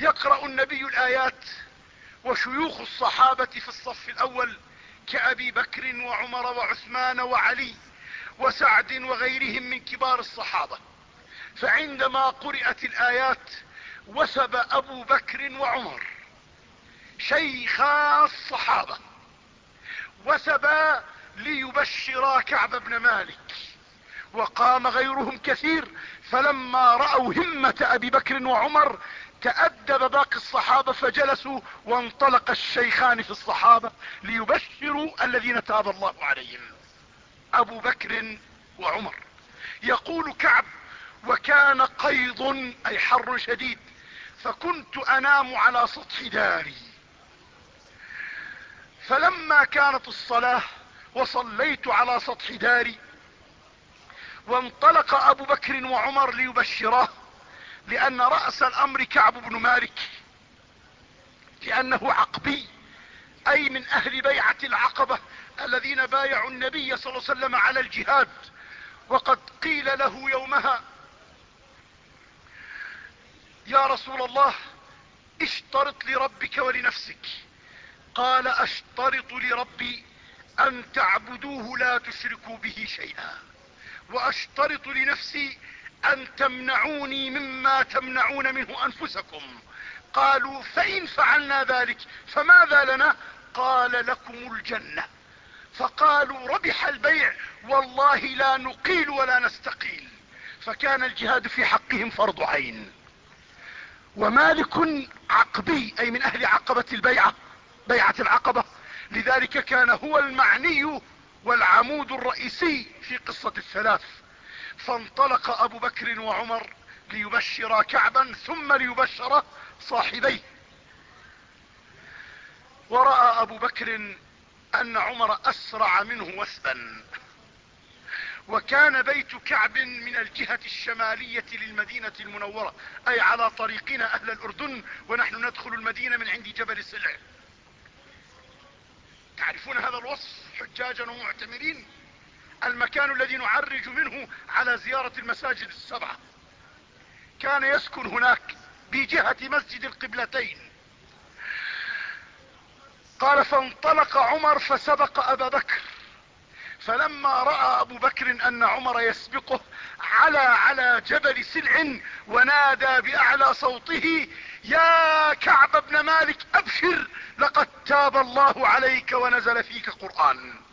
يقرأ النبي الآيات وشيوخ الصحابة في الصف الأول كأبي بكر وعمر وعثمان وعلي وسعد وغيرهم من كبار الصحابة. فعندما قرأت الآيات وسب أبو بكر وعمر شيخا الصحابة وسبا ليبشرا كعب بن مالك وقام غيرهم كثير فلما رأوا همة أبي بكر وعمر تأدب باقي الصحابة فجلسوا وانطلق الشيخان في الصحابة ليبشروا الذين تاب الله عليهم. أبو بكر وعمر. يقول كعب وكان قيض أي حر شديد فكنت أنام على سطح داري. فلما كانت الصلاة وصليت على سطح داري وانطلق أبو بكر وعمر ليبشراه لأن رأس الأمر كعب بن مالك لأنه عقبي أي من أهل بيعة العقبة الذين بايعوا النبي صلى الله عليه وسلم على الجهاد وقد قيل له يومها يا رسول الله اشترط لربك ولنفسك. قال أشترط لربي أن تعبدوه لا تشركوا به شيئا وأشترط لنفسي أن تمنعوني مما تمنعون منه أنفسكم. قالوا فإن فعلنا ذلك فماذا لنا؟ قال لكم الجنة. فقالوا ربح البيع والله لا نقيل ولا نستقيل. فكان الجهاد في حقهم فرض عين. ومالك عقبي أي من أهل عقبة البيعة بيعة العقبة. لذلك كان هو المعني والعمود الرئيسي في قصة الثلاث. فانطلق أبو بكر وعمر ليبشر كعبا ثم ليبشر صاحبيه. ورأى أبو بكر أن عمر أسرع منه وثبا. وكان بيت كعب من الجهة الشمالية للمدينة المنورة أي على طريقنا أهل الأردن ونحن ندخل المدينة من عند جبل سلع. تعرفون هذا الوصف حجاجا ومعتمرين؟ المكان الذي نعرج منه على زيارة المساجد السبعة. كان يسكن هناك بجهة مسجد القبلتين. قال فانطلق عمر فسبق أبا بكر. فلما رأى أبو بكر أن عمر يسبقه على على جبل سلع ونادى بأعلى صوته يا كعب بن مالك أبشر لقد تاب الله عليك ونزل فيك قرآن.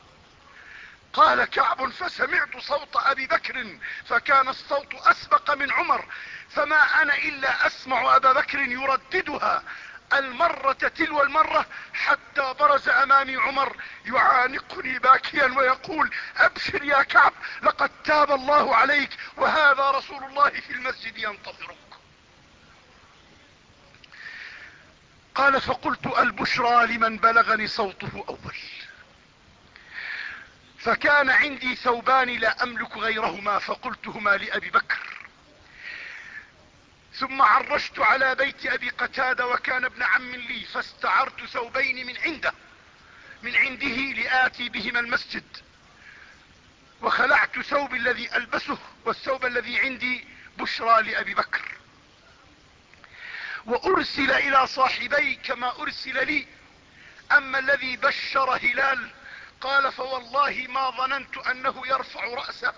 قال كعب فسمعت صوت أبي بكر فكان الصوت أسبق من عمر فما أنا إلا أسمع أبا بكر يرددها. المرة تلو المرة حتى برز أمامي عمر يعانقني باكيا ويقول أبشر يا كعب لقد تاب الله عليك وهذا رسول الله في المسجد ينتظرك. قال فقلت البشرى لمن بلغني صوته أول. فكان عندي ثوبان لا أملك غيرهما فقلتهما لأبي بكر. ثم عرجت على بيت أبي قتادة وكان ابن عم لي فاستعرت ثوبين من عنده من عنده لآتي بهما المسجد. وخلعت ثوب الذي ألبسه والثوب الذي عندي بشرى لأبي بكر. وأرسل إلى صاحبي كما أرسل لي أما الذي بشر هلال قال فوالله ما ظننت أنه يرفع رأسه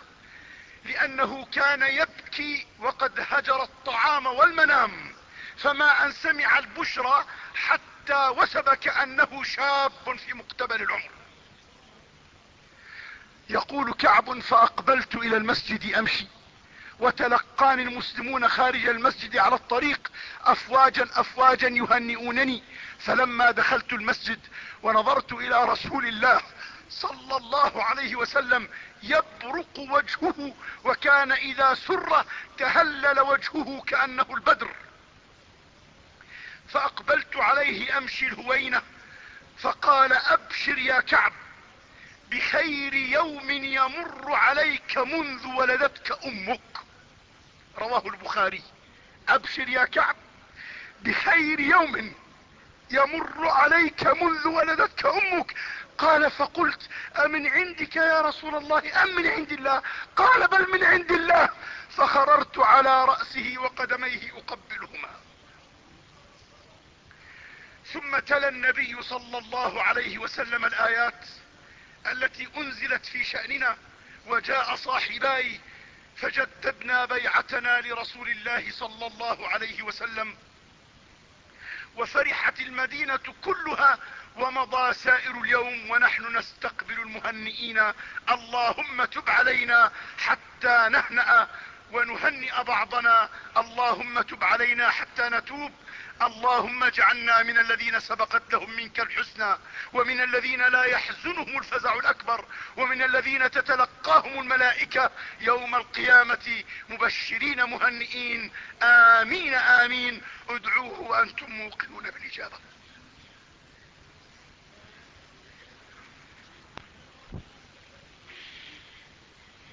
لأنه كان يبكي وقد هجر الطعام والمنام فما أن سمع البشرى حتى وسب كأنه شاب في مقتبل العمر. يقول كعب فأقبلت إلى المسجد أمشي وتلقاني المسلمون خارج المسجد على الطريق افواجا افواجا يهنئونني فلما دخلت المسجد ونظرت إلى رسول الله صلى الله عليه وسلم يبرق وجهه وكان إذا سر تهلل وجهه كأنه البدر. فأقبلت عليه أمشي الهوينة فقال أبشر يا كعب بخير يوم يمر عليك منذ ولدتك أمك. رواه البخاري. أبشر يا كعب بخير يوم يمر عليك منذ ولدتك أمك. قال فقلت أمن عندك يا رسول الله؟ ام من عند الله. قال بل من عند الله. فخررت على رأسه وقدميه أقبلهما. ثم تلا النبي صلى الله عليه وسلم الآيات التي أنزلت في شأننا وجاء صاحباي فجددنا بيعتنا لرسول الله صلى الله عليه وسلم. وفرحت المدينة كلها ومضى سائر اليوم ونحن نستقبل المهنئين. اللهم تب علينا حتى نهنأ ونهنئ بعضنا. اللهم تب علينا حتى نتوب. اللهم اجعلنا من الذين سبقت لهم منك الحسنى ومن الذين لا يحزنهم الفزع الأكبر ومن الذين تتلقاهم الملائكة يوم القيامة. مبشرين مهنئين. آمين آمين. ادعوه وأنتم موقنون بالإجابة.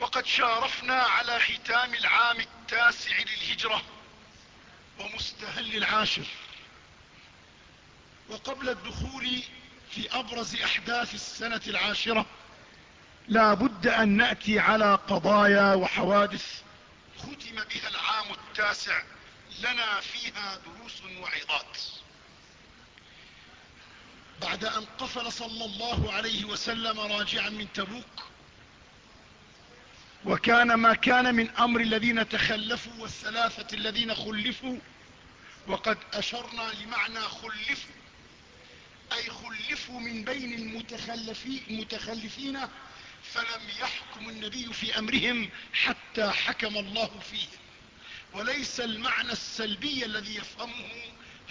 وقد شارفنا على ختام العام التاسع للهجرة ومستهل العاشر. وقبل الدخول في أبرز أحداث السنة العاشرة لا بد أن نأتي على قضايا وحوادث ختم بها العام التاسع لنا فيها دروس وعظات. بعد أن قفل صلى الله عليه وسلم راجعا من تبوك وكان ما كان من أمر الذين تخلفوا والثلاثة الذين خلفوا وقد أشرنا لمعنى خلفوا أي خلفوا من بين المتخلفين فلم يحكم النبي في أمرهم حتى حكم الله فيهم. وليس المعنى السلبي الذي يفهمه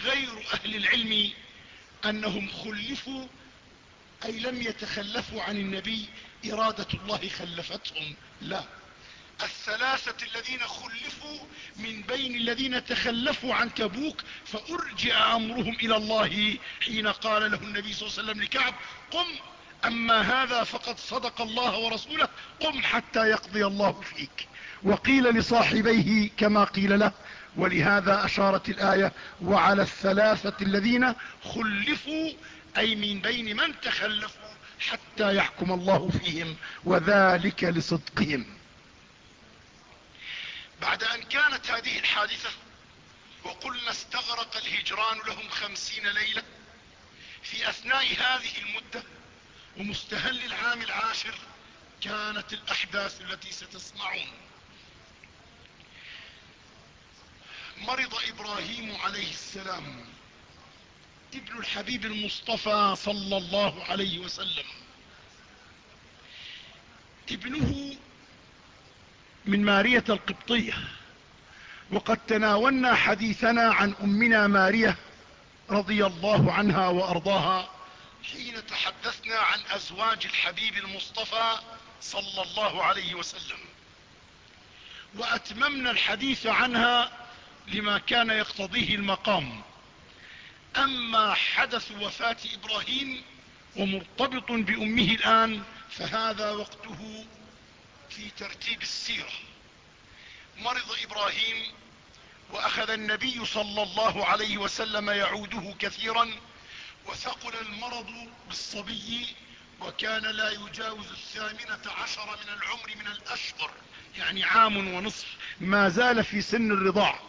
غير أهل العلم أنهم خلفوا أي لم يتخلفوا عن النبي إرادة الله خلفتهم. لا. الثلاثة الذين خلفوا من بين الذين تخلفوا عن تبوك فأرجع أمرهم إلى الله حين قال له النبي صلى الله عليه وسلم لكعب قم أما هذا فقد صدق الله ورسوله قم حتى يقضي الله فيك. وقيل لصاحبيه كما قيل له ولهذا أشارت الآية وعلى الثلاثة الذين خلفوا أي من بين من تخلفوا حتى يحكم الله فيهم وذلك لصدقهم. بعد أن كانت هذه الحادثة وقلنا استغرق الهجران لهم خمسين ليلة في أثناء هذه المدة ومستهل العام العاشر كانت الأحداث التي ستسمعون. مرض إبراهيم عليه السلام ابن الحبيب المصطفى صلى الله عليه وسلم. ابنه من مارية القبطية. وقد تناولنا حديثنا عن أمنا مارية رضي الله عنها وأرضاها حين تحدثنا عن أزواج الحبيب المصطفى صلى الله عليه وسلم. وأتممنا الحديث عنها لما كان يقتضيه المقام. أما حدث وفاة إبراهيم ومرتبط بأمه الآن فهذا وقته في ترتيب السيرة. مرض إبراهيم وأخذ النبي صلى الله عليه وسلم يعوده كثيرا وثقل المرض بالصبي وكان لا يجاوز الثامنة عشر من العمر من الأشهر يعني عام ونصف ما زال في سن الرضاع.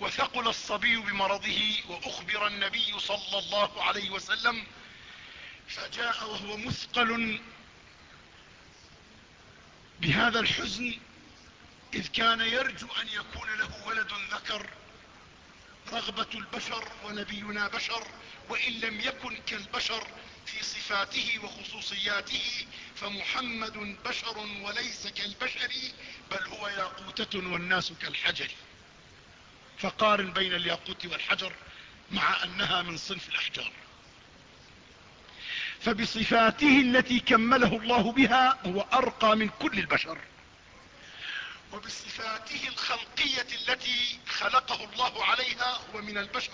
وثقل الصبي بمرضه وأخبر النبي صلى الله عليه وسلم فجاء وهو مثقل بهذا الحزن إذ كان يرجو أن يكون له ولد ذكر رغبة البشر ونبينا بشر وإن لم يكن كالبشر في صفاته وخصوصياته فمحمد بشر وليس كالبشر بل هو ياقوتة والناس كالحجر. فقارن بين الياقوت والحجر مع أنها من صنف الأحجار. فبصفاته التي كمله الله بها هو أرقى من كل البشر. وبصفاته الخلقية التي خلقه الله عليها هو من البشر.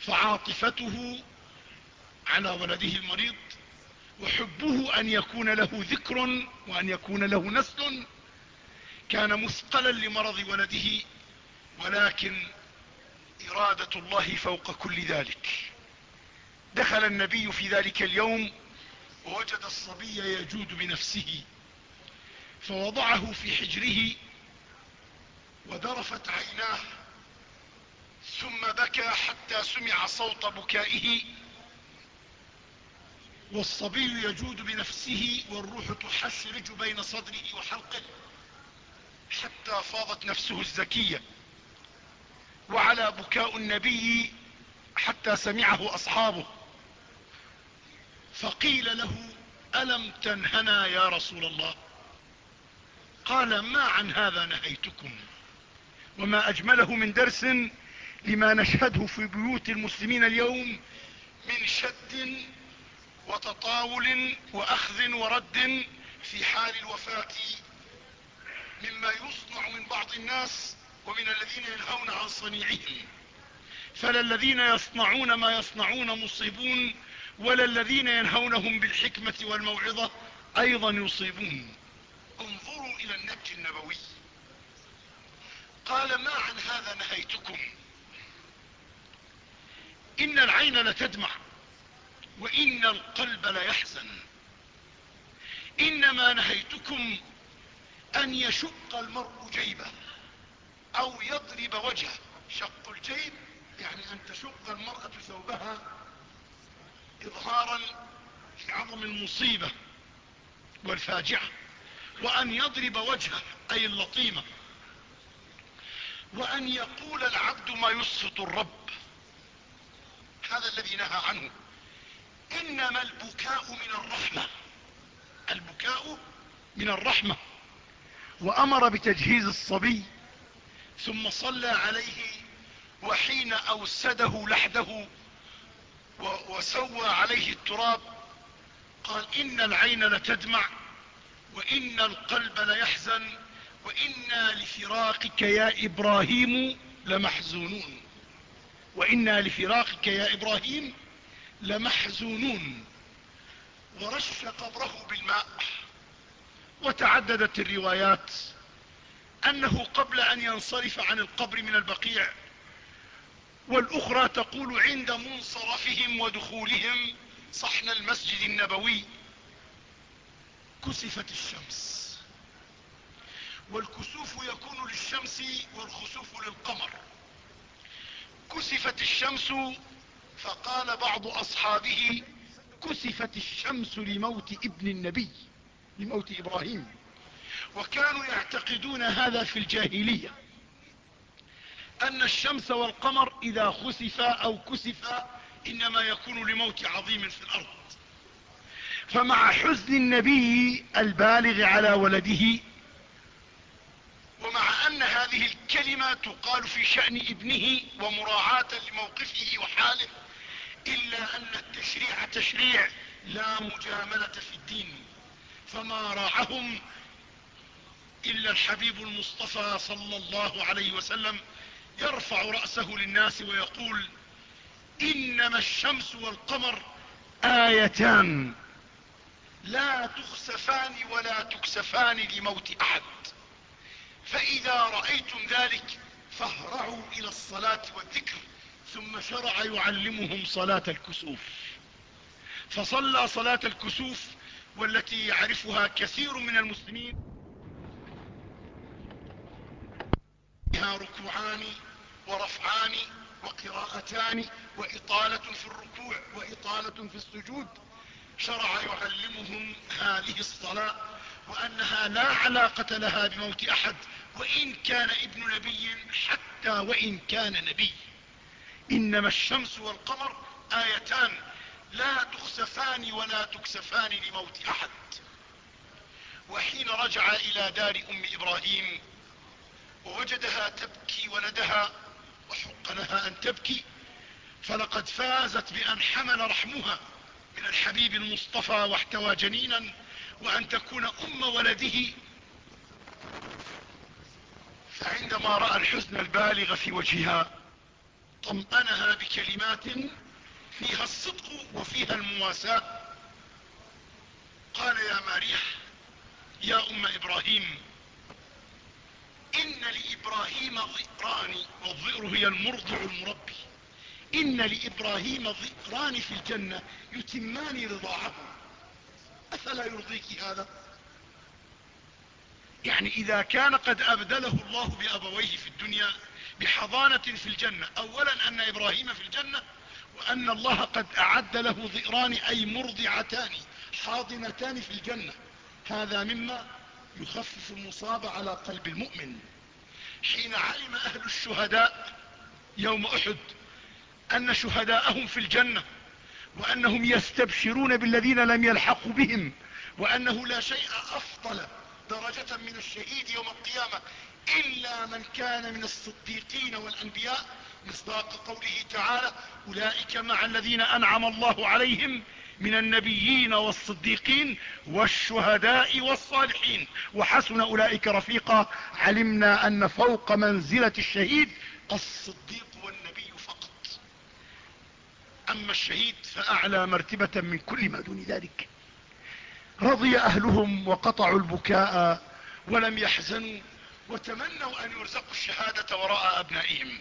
فعاطفته على ولده المريض وحبه أن يكون له ذكر وأن يكون له نسل كان مثقلا لمرض ولده ولكن إرادة الله فوق كل ذلك. دخل النبي في ذلك اليوم ووجد الصبي يجود بنفسه فوضعه في حجره وذرفت عيناه ثم بكى حتى سمع صوت بكائه والصبي يجود بنفسه والروح تحشرج بين صدره وحلقه. حتى فاضت نفسه الزكية. وعلى بكاء النبي حتى سمعه أصحابه. فقيل له ألم تنهنا يا رسول الله؟ قال ما عن هذا نهيتكم؟ وما أجمله من درس لما نشهده في بيوت المسلمين اليوم من شد وتطاول وأخذ ورد في حال الوفاة مما يصنع من بعض الناس ومن الذين ينهون عن صنيعهم. فلا الذين يصنعون ما يصنعون مصيبون ولا الذين ينهونهم بالحكمة والموعظة أيضا يصيبون. انظروا إلى النهج النبوي. قال ما عن هذا نهيتكم؟ إن العين لتدمع وإن القلب ليحزن إنما نهيتكم أن يشق المرء جيبه أو يضرب وجهه. شق الجيب يعني أن تشق المرأة ثوبها اظهارا لعظم المصيبة والفاجعة وأن يضرب وجهه أي اللطيمة وأن يقول العبد ما يسخط الرب. هذا الذي نهى عنه. إنما البكاء من الرحمة. البكاء من الرحمة. وأمر بتجهيز الصبي ثم صلى عليه وحين أوسده لحده وسوى عليه التراب قال إن العين لتدمع وإن القلب ليحزن وأنا لفراقك يا إبراهيم لمحزونون وأنا لفراقك يا إبراهيم لمحزونون ورش قبره بالماء. وتعددت الروايات أنه قبل أن ينصرف عن القبر من البقيع والأخرى تقول عند منصرفهم ودخولهم صحن المسجد النبوي كسفت الشمس. والكسوف يكون للشمس والخسوف للقمر. كسفت الشمس فقال بعض أصحابه كسفت الشمس لموت ابن النبي. لموت إبراهيم. وكانوا يعتقدون هذا في الجاهلية أن الشمس والقمر إذا خسفا أو كسفا إنما يكون لموت عظيم في الأرض. فمع حزن النبي البالغ على ولده ومع أن هذه الكلمة تقال في شأن ابنه ومراعاة لموقفه وحاله إلا أن التشريع تشريع لا مجاملة في الدين. فما راعهم إلا الحبيب المصطفى صلى الله عليه وسلم يرفع رأسه للناس ويقول إنما الشمس والقمر آيتان لا تخسفان ولا تكسفان لموت أحد فإذا رأيتم ذلك فاهرعوا إلى الصلاة والذكر ثم شرع يعلمهم صلاة الكسوف فصلى صلاة الكسوف والتي يعرفها كثير من المسلمين. فيها ركوعان ورفعان وقراءتان وإطالة في الركوع وإطالة في السجود. شرع يعلمهم هذه الصلاة وأنها لا علاقة لها بموت أحد وإن كان ابن نبي حتى وإن كان نبي. إنما الشمس والقمر آيتان لا تخسفان ولا تكسفان لموت أحد. وحين رجع إلى دار أم إبراهيم ووجدها تبكي ولدها وحق لها أن تبكي فلقد فازت بأن حمل رحمها من الحبيب المصطفى واحتوى جنينا وأن تكون أم ولده. فعندما رأى الحزن البالغ في وجهها طمأنها بكلمات فيها الصدق وفيها المواساة. قال يا ماريح يا أم إبراهيم إن لإبراهيم ضئران والضئر هي المرضع المربي. إن لإبراهيم ضئران في الجنة يتمان رضاعه. أفلا يرضيك هذا؟ يعني إذا كان قد أبدله الله بأبويه في الدنيا بحضانة في الجنة أولا أن إبراهيم في الجنة وأن الله قد أعد له ضئران أي مرضعتان حاضنتان في الجنة. هذا مما يخفف المصاب على قلب المؤمن. حين علم أهل الشهداء يوم أحد أن شهداءهم في الجنة وأنهم يستبشرون بالذين لم يلحقوا بهم وأنه لا شيء أفضل درجة من الشهيد يوم القيامة إلا من كان من الصديقين والأنبياء مصداق قوله تعالى أولئك مع الذين أنعم الله عليهم من النبيين والصديقين والشهداء والصالحين. وحسن أولئك رفيقا علمنا أن فوق منزلة الشهيد الصديق والنبي فقط. أما الشهيد فأعلى مرتبة من كل ما دون ذلك. رضي أهلهم وقطعوا البكاء ولم يحزنوا وتمنوا أن يرزقوا الشهادة وراء أبنائهم.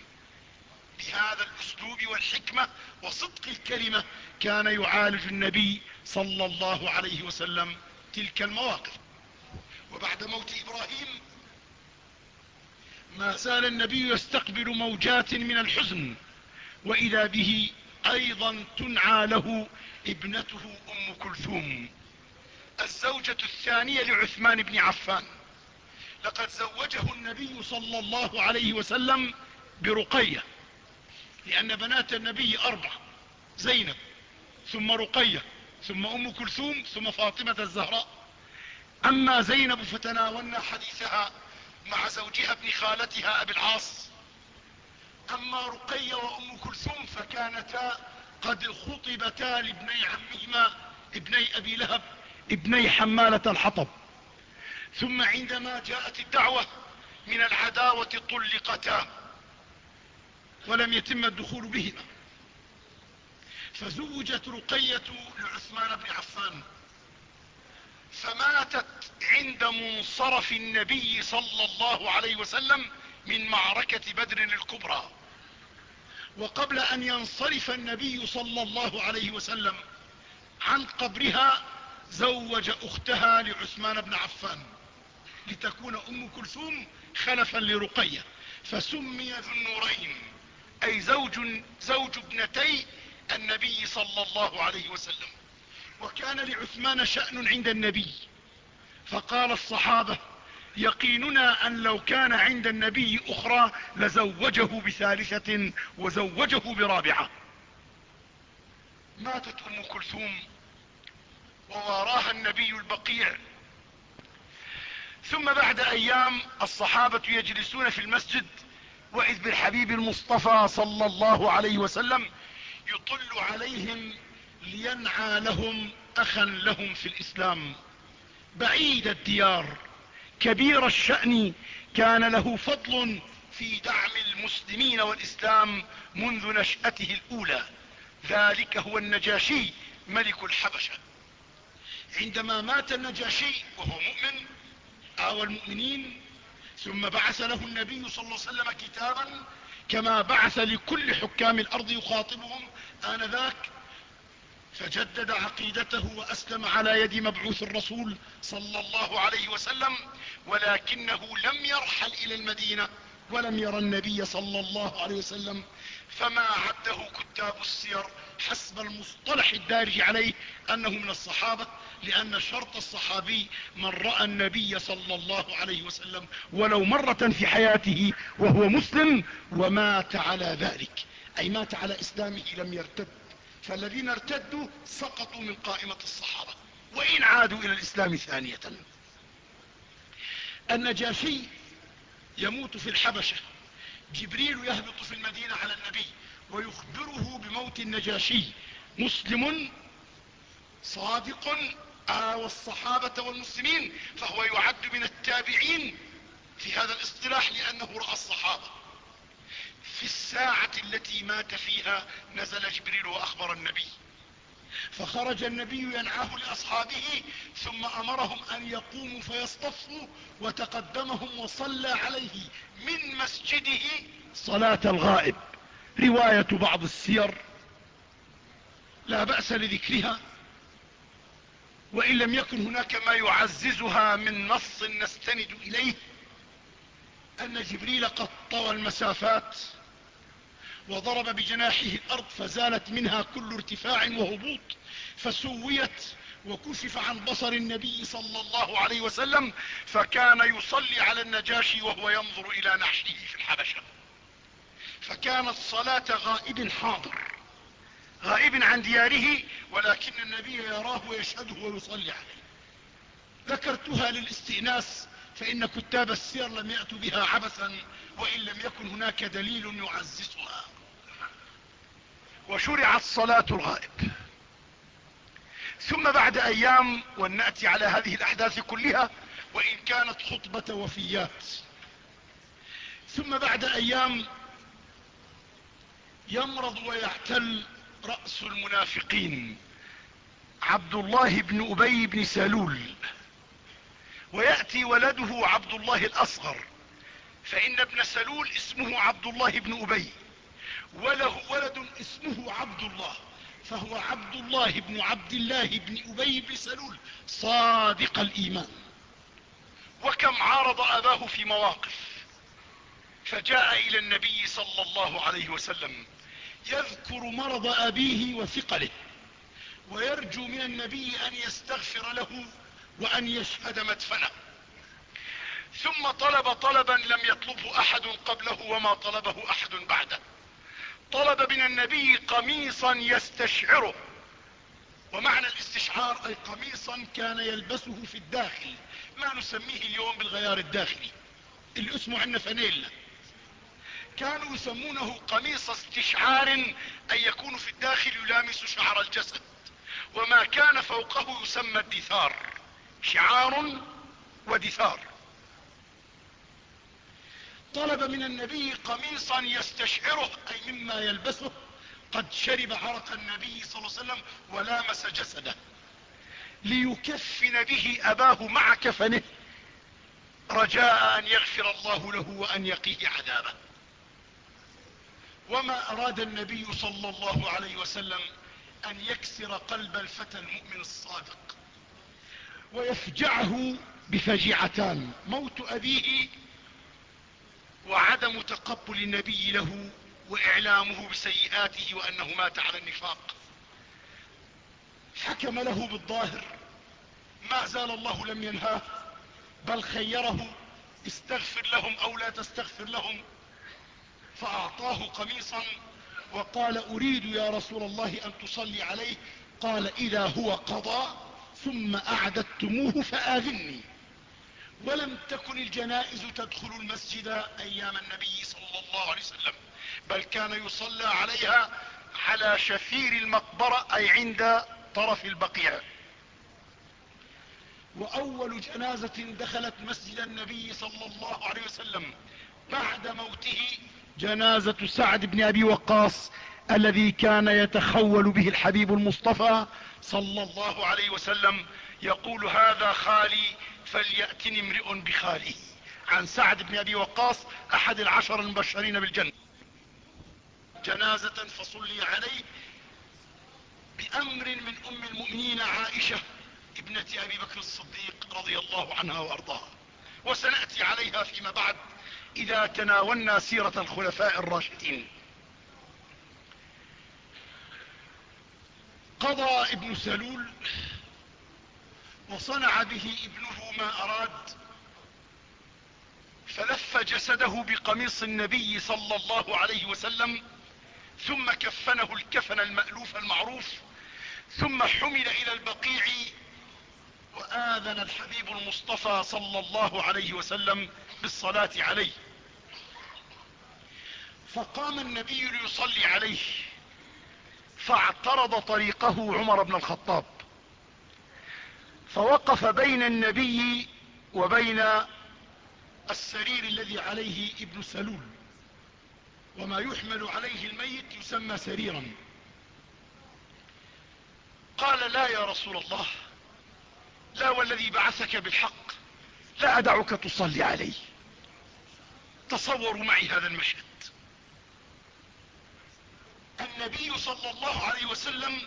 بهذا الأسلوب والحكمة وصدق الكلمة كان يعالج النبي صلى الله عليه وسلم تلك المواقف. وبعد موت إبراهيم ما زال النبي يستقبل موجات من الحزن وإذا به أيضا تنعى له ابنته أم كلثوم. الزوجة الثانية لعثمان بن عفان. لقد زوجه النبي صلى الله عليه وسلم برقية. لأن بنات النبي أربع زينب ثم رقية ثم أم كلثوم ثم فاطمة الزهراء. أما زينب فتناولنا حديثها مع زوجها ابن خالتها أبي العاص. أما رقية وأم كلثوم فكانتا قد خطبتا لابني عمهما ابني أبي لهب ابني حمالة الحطب. ثم عندما جاءت الدعوة من العداوة طلقتا. ولم يتم الدخول بهما. فزوجت رقية لعثمان بن عفان فماتت عند منصرف النبي صلى الله عليه وسلم من معركة بدر الكبرى. وقبل أن ينصرف النبي صلى الله عليه وسلم عن قبرها زوج أختها لعثمان بن عفان لتكون أم كلثوم خلفا لرقية. فسمي ذو النورين. أي زوج, زوج ابنتي النبي صلى الله عليه وسلم. وكان لعثمان شأن عند النبي. فقال الصحابة يقيننا أن لو كان عند النبي أخرى لزوجه بثالثة وزوجه برابعة. ماتت أم كلثوم وواراها النبي البقيع. ثم بعد أيام الصحابة يجلسون في المسجد وإذ بالحبيب المصطفى صلى الله عليه وسلم يطل عليهم لينعى لهم أخا لهم في الإسلام. بعيد الديار كبير الشأن كان له فضل في دعم المسلمين والإسلام منذ نشأته الأولى. ذلك هو النجاشي ملك الحبشة. عندما مات النجاشي وهو مؤمن آوى المؤمنين ثم بعث له النبي صلى الله عليه وسلم كتابا كما بعث لكل حكام الأرض يخاطبهم آنذاك فجدد عقيدته وأسلم على يد مبعوث الرسول صلى الله عليه وسلم ولكنه لم يرحل إلى المدينة ولم يرى النبي صلى الله عليه وسلم فما عده كتاب السير حسب المصطلح الدارج عليه أنه من الصحابة لأن شرط الصحابي من رأى النبي صلى الله عليه وسلم ولو مرة في حياته وهو مسلم ومات على ذلك. أي مات على إسلامه لم يرتد. فالذين ارتدوا سقطوا من قائمة الصحابة. وإن عادوا إلى الإسلام ثانية. النجاشي يموت في الحبشة. جبريل يهبط في المدينة على النبي. ويخبره بموت النجاشي. مسلم صادق آوى الصحابة والمسلمين فهو يعد من التابعين في هذا الاصطلاح لأنه رأى الصحابة. في الساعة التي مات فيها نزل جبريل وأخبر النبي. فخرج النبي ينعاه لأصحابه ثم أمرهم أن يقوموا فيصطفوا وتقدمهم وصلى عليه من مسجده صلاة الغائب. رواية بعض السير لا بأس لذكرها وإن لم يكن هناك ما يعززها من نص نستند إليه أن جبريل قد طوى المسافات وضرب بجناحه الأرض فزالت منها كل ارتفاع وهبوط فسويت وكشف عن بصر النبي صلى الله عليه وسلم فكان يصلي على النجاشي وهو ينظر إلى نعشه في الحبشة. فكانت صلاة غائب حاضر غائب عن دياره ولكن النبي يراه ويشهده ويصلي عليه. ذكرتها للاستئناس فإن كتاب السير لم يأتوا بها عبثا وإن لم يكن هناك دليل يعززها. وشرعت صلاة الغائب. ثم بعد أيام ولنأتي على هذه الأحداث كلها وإن كانت خطبة وفيات. ثم بعد أيام يمرض ويعتل رأس المنافقين. عبد الله بن أبي بن سلول. ويأتي ولده عبد الله الأصغر. فإن ابن سلول اسمه عبد الله بن أبي. وله ولد اسمه عبد الله فهو عبد الله بن عبد الله بن أبي بن سلول صادق الإيمان. وكم عارض أباه في مواقف. فجاء إلى النبي صلى الله عليه وسلم. يذكر مرض أبيه وثقله ويرجو من النبي أن يستغفر له وأن يشهد مدفنه. ثم طلب طلبا لم يطلبه أحد قبله وما طلبه أحد بعده. طلب من النبي قميصا يستشعره. ومعنى الاستشعار أي قميصا كان يلبسه في الداخل ما نسميه اليوم بالغيار الداخلي. اللي اسمه عندنا فانيلا. كانوا يسمونه قميص استشعار أن يكون في الداخل يلامس شعر الجسد وما كان فوقه يسمى الدثار شعار ودثار طلب من النبي قميصا يستشعره أي مما يلبسه. قد شرب عرق النبي صلى الله عليه وسلم ولامس جسده. ليكفن به أباه مع كفنه. رجاء أن يغفر الله له وأن يقيه عذابه. وما أراد النبي صلى الله عليه وسلم أن يكسر قلب الفتى المؤمن الصادق. ويفجعه بفجعتان موت أبيه وعدم تقبل النبي له وإعلامه بسيئاته وأنه مات على النفاق. حكم له بالظاهر ما زال الله لم ينهاه بل خيره استغفر لهم أو لا تستغفر لهم. فأعطاه قميصا وقال أريد يا رسول الله أن تصلي عليه. قال إذا هو قضى ثم أعددتموه فآذني. ولم تكن الجنائز تدخل المسجد أيام النبي صلى الله عليه وسلم بل كان يصلى عليها على شفير المقبرة أي عند طرف البقيع. وأول جنازة دخلت مسجد النبي صلى الله عليه وسلم بعد موته جنازة سعد بن أبي وقاص الذي كان يتخول به الحبيب المصطفى صلى الله عليه وسلم يقول هذا خالي فليأتني امرئ بخاله عن سعد بن أبي وقاص أحد العشر المبشرين بالجنة. جنازة فصلي عليه بأمر من أم المؤمنين عائشة ابنة أبي بكر الصديق رضي الله عنها وأرضاها. وسنأتي عليها فيما بعد إذا تناولنا سيرة الخلفاء الراشدين. قضى ابن سلول وصنع به ابنه ما أراد فلف جسده بقميص النبي صلى الله عليه وسلم ثم كفنه الكفن المألوف المعروف ثم حمل إلى البقيع وآذن الحبيب المصطفى صلى الله عليه وسلم بالصلاة عليه. فقام النبي ليصلي عليه. فاعترض طريقه عمر بن الخطاب. فوقف بين النبي وبين السرير الذي عليه ابن سلول. وما يحمل عليه الميت يسمى سريرا. قال لا يا رسول الله لا والذي بعثك بالحق لا أدعك تصلي عليه. تصوروا معي هذا المشهد. النبي صلى الله عليه وسلم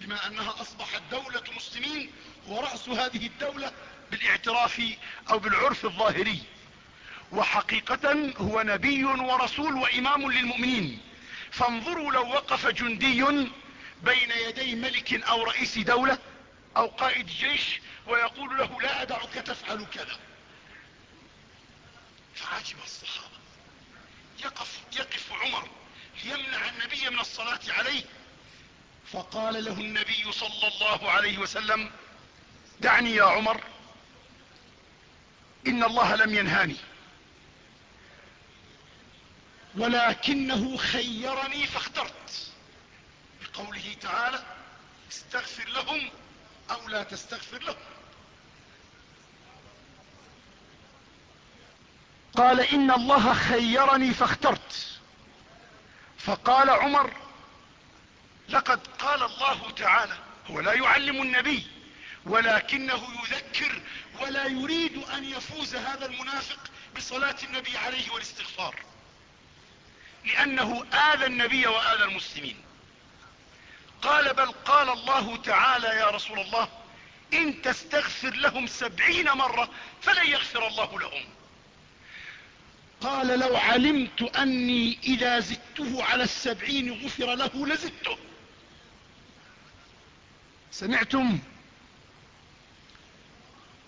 بما أنها أصبحت دولة مسلمين ورأس هذه الدولة بالاعتراف أو بالعرف الظاهري. وحقيقة هو نبي ورسول وإمام للمؤمنين. فانظروا لو وقف جندي بين يدي ملك أو رئيس دولة أو قائد جيش ويقول له لا أدعك تفعل كذا. فعجب الصحابة. يقف, يقف عمر ليمنع النبي من الصلاة عليه. فقال له النبي صلى الله عليه وسلم دعني يا عمر إن الله لم ينهاني. ولكنه خيرني فاخترت. بقوله تعالى استغفر لهم أو لا تستغفر لهم. قال إن الله خيرني فاخترت. فقال عمر لقد قال الله تعالى هو لا يعلم النبي ولكنه يذكر ولا يريد أن يفوز هذا المنافق بصلاة النبي عليه والاستغفار. لأنه آذى النبي وآذى المسلمين. قال بل قال الله تعالى يا رسول الله إن تستغفر لهم سبعين مرة فلن يغفر الله لهم. قال لو علمت أني إذا زدته على السبعين غفر له لزدته. سمعتم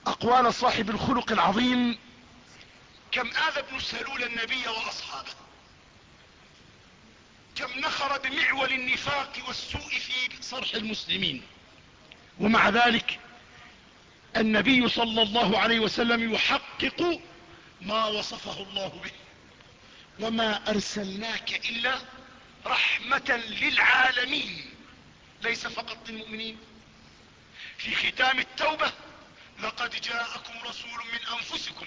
أقوال صاحب الخلق العظيم كم آذى ابن سلول النبي وأصحابه. كم نخر بمعول النفاق والسوء في صرح المسلمين. ومع ذلك النبي صلى الله عليه وسلم يحقق ما وصفه الله به. وما أرسلناك إلا رحمة للعالمين. ليس فقط للمؤمنين. في ختام التوبة لقد جاءكم رسول من أنفسكم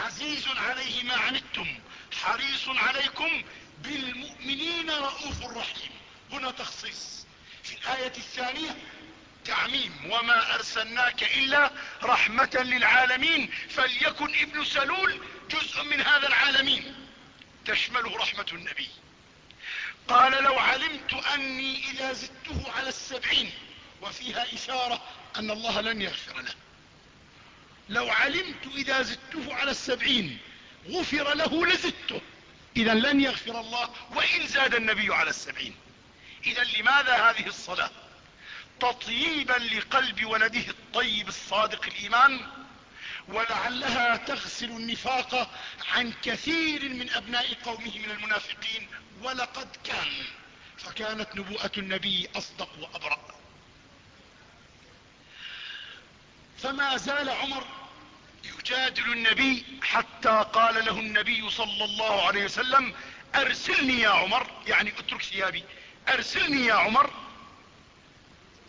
عزيز عليه ما عنتم حريص عليكم بالمؤمنين رؤوف رحيم. هنا تخصيص. في الآية الثانية تعميم وما أرسلناك إلا رحمة للعالمين فليكن ابن سلول جزء من هذا العالمين. تشمله رحمة النبي. قال لو علمت أني إذا زدته على السبعين وفيها إشارة أن الله لن يغفر له. لو علمت إذا زدته على السبعين غفر له لزدته. إذا لن يغفر الله وإن زاد النبي على السبعين. إذا لماذا هذه الصلاة؟ تطييبا لقلب ولده الطيب الصادق الإيمان ولعلها تغسل النفاق عن كثير من أبناء قومه من المنافقين. ولقد كان فكانت نبوءة النبي أصدق وأبرأ. فما زال عمر يجادل النبي حتى قال له النبي صلى الله عليه وسلم أرسلني يا عمر يعني اترك ثيابي أرسلني يا عمر.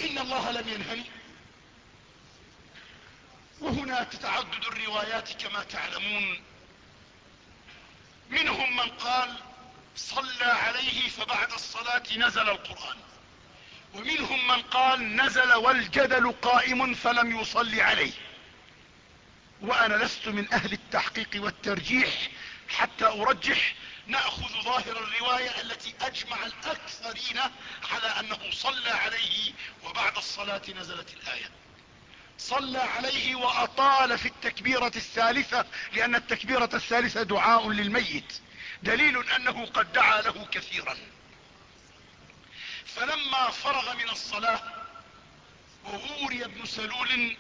إن الله لم ينهني. وهنا تتعدد الروايات كما تعلمون. منهم من قال صلى عليه فبعد الصلاة نزل القرآن. ومنهم من قال نزل والجدل قائم فلم يصل عليه. وأنا لست من أهل التحقيق والترجيح حتى أرجح نأخذ ظاهر الرواية التي أجمع الأكثرين على أنه صلى عليه وبعد الصلاة نزلت الآية. صلى عليه وأطال في التكبيرة الثالثة لأن التكبيرة الثالثة دعاء للميت. دليل أنه قد دعا له كثيرا. فلما فرغ من الصلاة وغوري ابن سلول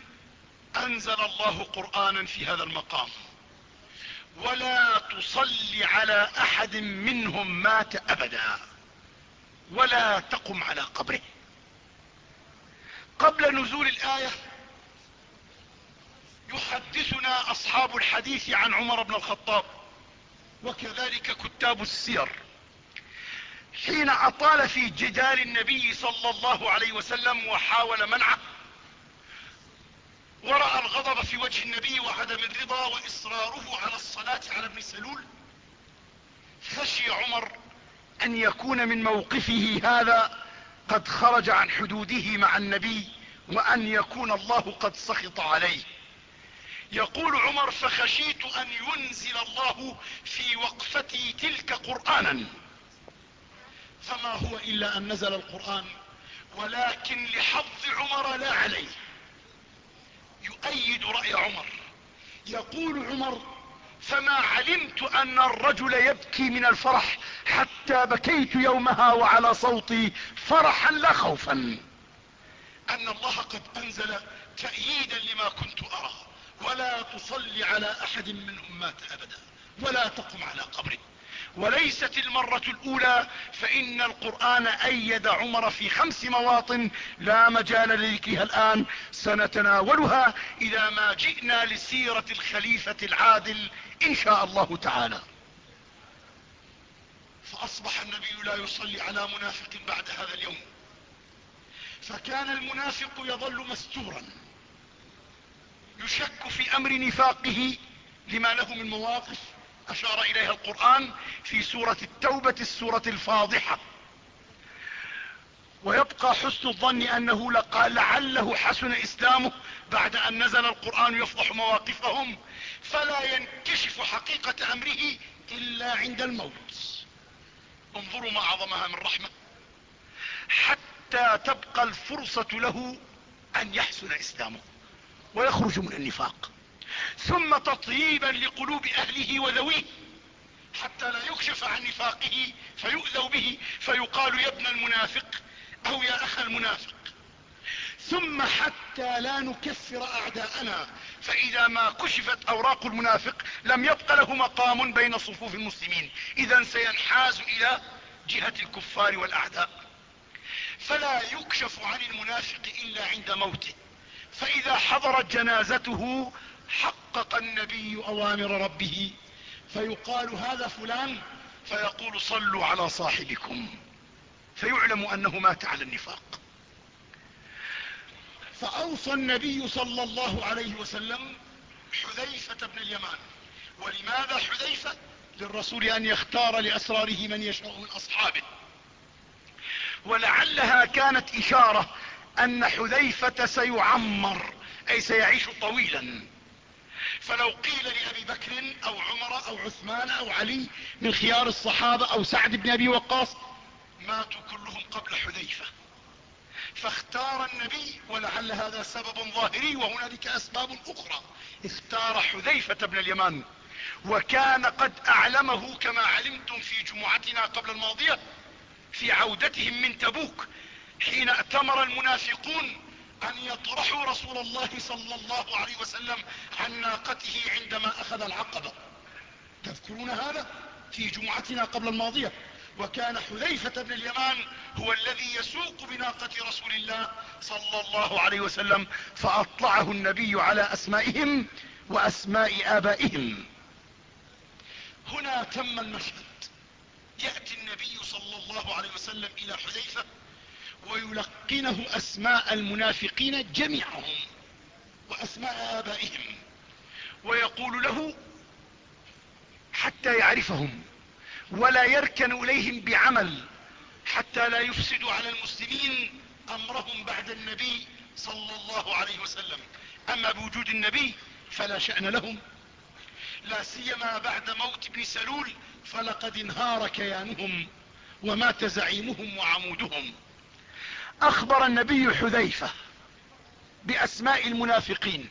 أنزل الله قرآنا في هذا المقام. ولا تصل على أحد منهم مات أبدا. ولا تقم على قبره. قبل نزول الآية يحدثنا أصحاب الحديث عن عمر بن الخطاب وكذلك كتاب السير. حين أطال في جدال النبي صلى الله عليه وسلم وحاول منعه ورأى الغضب في وجه النبي وعدم الرضا وإصراره على الصلاة على ابن سلول خشي عمر أن يكون من موقفه هذا قد خرج عن حدوده مع النبي وأن يكون الله قد سخط عليه. يقول عمر فخشيت أن ينزل الله في وقفتي تلك قرآنا. فما هو إلا أن نزل القرآن ولكن لحظ عمر لا عليه. يؤيد رأي عمر. يقول عمر فما علمت أن الرجل يبكي من الفرح حتى بكيت يومها وعلى صوتي فرحا لا خوفا. أن الله قد أنزل تأييدا لما كنت أرى ولا تصلي على أحد منهم مات أبدا ولا تقم على قبره. وليست المرة الأولى فإن القرآن أيد عمر في خمس مواطن لا مجال لذكرها الآن. سنتناولها اذا ما جئنا لسيرة الخليفة العادل إن شاء الله تعالى. فأصبح النبي لا يصلي على منافق بعد هذا اليوم. فكان المنافق يظل مستورا. يشك في أمر نفاقه لما له من مواقف أشار إليها القرآن في سورة التوبة السورة الفاضحة. ويبقى حسن الظن أنه لعله حسن إسلامه بعد أن نزل القرآن يفضح مواقفهم فلا ينكشف حقيقة أمره إلا عند الموت. انظروا ما عظمها من رحمة. حتى تبقى الفرصة له أن يحسن إسلامه ويخرج من النفاق. ثم تطييبا لقلوب أهله وذويه حتى لا يكشف عن نفاقه فيؤذوا به فيقال يا ابن المنافق أو يا أخ المنافق. ثم حتى لا نكفر أعداءنا فإذا ما كشفت أوراق المنافق لم يبق له مقام بين صفوف المسلمين. اذا سينحاز إلى جهة الكفار والأعداء. فلا يكشف عن المنافق إلا عند موته. فإذا حضرت جنازته حقق النبي أوامر ربه فيقال هذا فلان فيقول صلوا على صاحبكم. فيعلم أنه مات على النفاق. فأوصى النبي صلى الله عليه وسلم حذيفة بن اليمان. ولماذا حذيفة؟ للرسول أن يختار لأسراره من يشاء من أصحابه. ولعلها كانت إشارة أن حذيفة سيعمر أي سيعيش طويلا. فلو قيل لأبي بكر أو عمر أو عثمان أو علي من خيار الصحابة أو سعد بن أبي وقاص ماتوا كلهم قبل حذيفة. فاختار النبي ولعل هذا سبب ظاهري وهنالك أسباب أخرى. اختار حذيفة بن اليمان وكان قد أعلمه كما علمتم في جمعتنا قبل الماضية في عودتهم من تبوك حين أتمر المنافقون أن يطرحوا رسول الله صلى الله عليه وسلم عن ناقته عندما أخذ العقبة تذكرون هذا؟ في جمعتنا قبل الماضية. وكان حذيفة بن اليمان هو الذي يسوق بناقة رسول الله صلى الله عليه وسلم فأطلعه النبي على أسمائهم وأسماء آبائهم. هنا تم المشهد. يأتي النبي صلى الله عليه وسلم إلى حذيفة ويلقنه أسماء المنافقين جميعهم وأسماء آبائهم ويقول له حتى يعرفهم ولا يركن إليهم بعمل حتى لا يفسدوا على المسلمين أمرهم بعد النبي صلى الله عليه وسلم. أما بوجود النبي فلا شأن لهم لا سيما بعد موت ابن سلول فلقد انهار كيانهم ومات زعيمهم وعمودهم. أخبر النبي حذيفة بأسماء المنافقين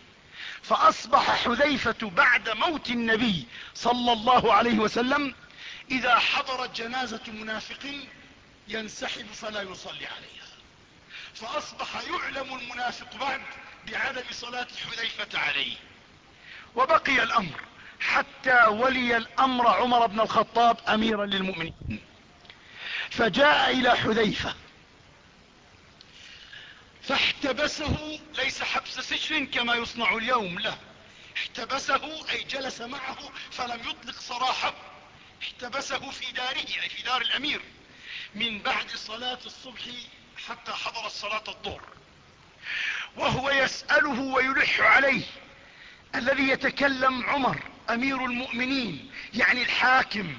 فأصبح حذيفة بعد موت النبي صلى الله عليه وسلم إذا حضرت جنازة منافق ينسحب فلا يصلي عليها. فأصبح يعلم المنافق بعد بعدم صلاة حذيفة عليه. وبقي الأمر حتى ولي الأمر عمر بن الخطاب أميرا للمؤمنين. فجاء إلى حذيفة فاحتبسه ليس حبس سجن كما يصنع اليوم لا احتبسه أي جلس معه فلم يطلق سراحه احتبسه في داره أي في دار الأمير. من بعد صلاة الصبح حتى حضرت صلاة الظهر. وهو يسأله ويلح عليه. الذي يتكلم عمر أمير المؤمنين يعني الحاكم.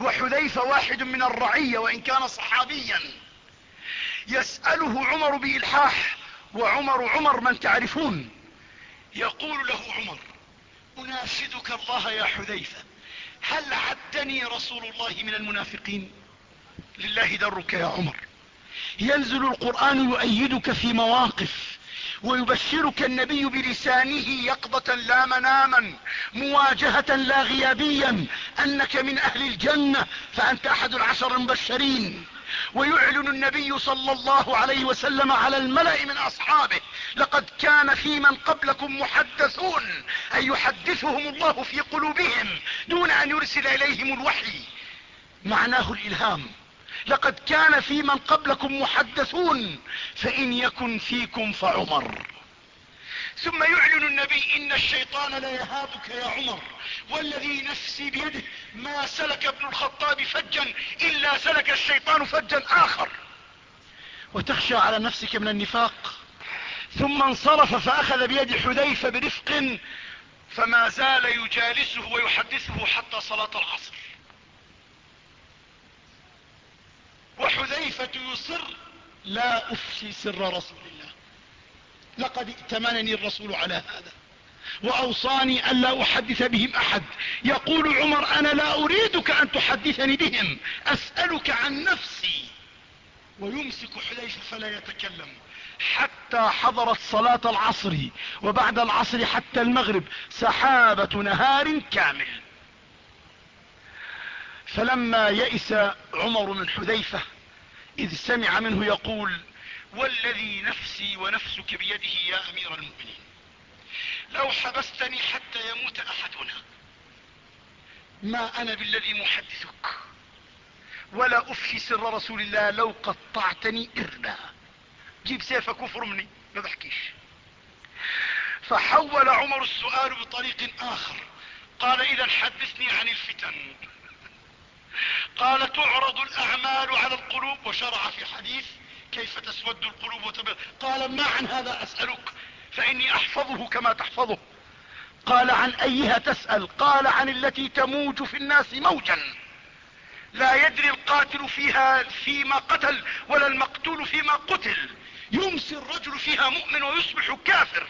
وحذيفة واحد من الرعية وإن كان صحابيا. يسأله عمر بإلحاح وعمر عمر من تعرفون؟ يقول له عمر اناشدك الله يا حذيفة هل عدني رسول الله من المنافقين؟ لله درك يا عمر. ينزل القرآن يؤيدك في مواقف ويبشرك النبي بلسانه يقظة لا مناما مواجهة لا غيابيا أنك من أهل الجنة فأنت أحد العشر المبشرين. ويعلن النبي صلى الله عليه وسلم على الملأ من أصحابه لقد كان في من قبلكم محدثون ان يحدثهم الله في قلوبهم دون أن يرسل إليهم الوحي. معناه الإلهام. لقد كان في من قبلكم محدثون فإن يكن فيكم فعمر. ثم يعلن النبي إن الشيطان لا يهابك يا عمر والذي نفسي بيده ما سلك ابن الخطاب فجا إلا سلك الشيطان فجا آخر. وتخشى على نفسك من النفاق. ثم انصرف فأخذ بيد حذيفة برفق فما زال يجالسه ويحدثه حتى صلاة العصر. وحذيفة يصر لا افشي سر رسول الله. لقد ائتمنني الرسول على هذا وأوصاني أن لا أحدث بهم أحد. يقول عمر أنا لا أريدك أن تحدثني بهم أسألك عن نفسي. ويمسك حذيفة فلا يتكلم. حتى حضرت صلاة العصر وبعد العصر حتى المغرب سحابة نهار كامل. فلما يئس عمر من حذيفة إذ سمع منه يقول والذي نفسي ونفسك بيده يا أمير المؤمنين. لو حبستني حتى يموت أحدنا ما أنا بالذي محدثك؟ ولا أفشي سر رسول الله لو قطعتني اربا جيب سيفك وفرمني ما بحكيش. فحول عمر السؤال بطريق آخر. قال إذا حدثني عن الفتن. قال تعرض الأعمال على القلوب وشرع في حديث كيف تسود القلوب وتبيض قال ما عن هذا أسألك فإني أحفظه كما تحفظه. قال عن أيها تسأل. قال عن التي تموج في الناس موجا. لا يدري القاتل فيها فيما قتل ولا المقتول فيما قتل. يمسي الرجل فيها مؤمن ويصبح كافر.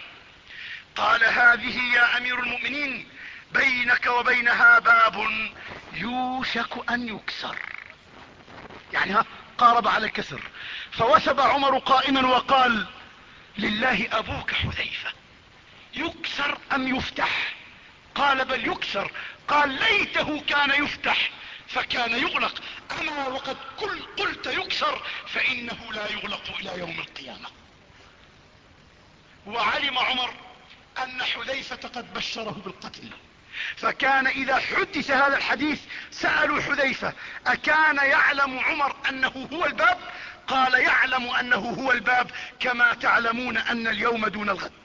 قال هذه يا أمير المؤمنين بينك وبينها باب يوشك أن يكسر. يعني ها قارب على الكسر فوثب عمر قائما وقال لله أبوك حذيفة. يكسر أم يفتح؟ قال بل يكسر. قال ليته كان يفتح فكان يغلق. أما وقد كل قلت يكسر فإنه لا يغلق إلى يوم القيامة. وعلم عمر أن حذيفة قد بشره بالقتل. فكان إذا حدث هذا الحديث سألوا حذيفة أكان يعلم عمر أنه هو الباب؟ قال يعلم أنه هو الباب كما تعلمون أن اليوم دون الغد.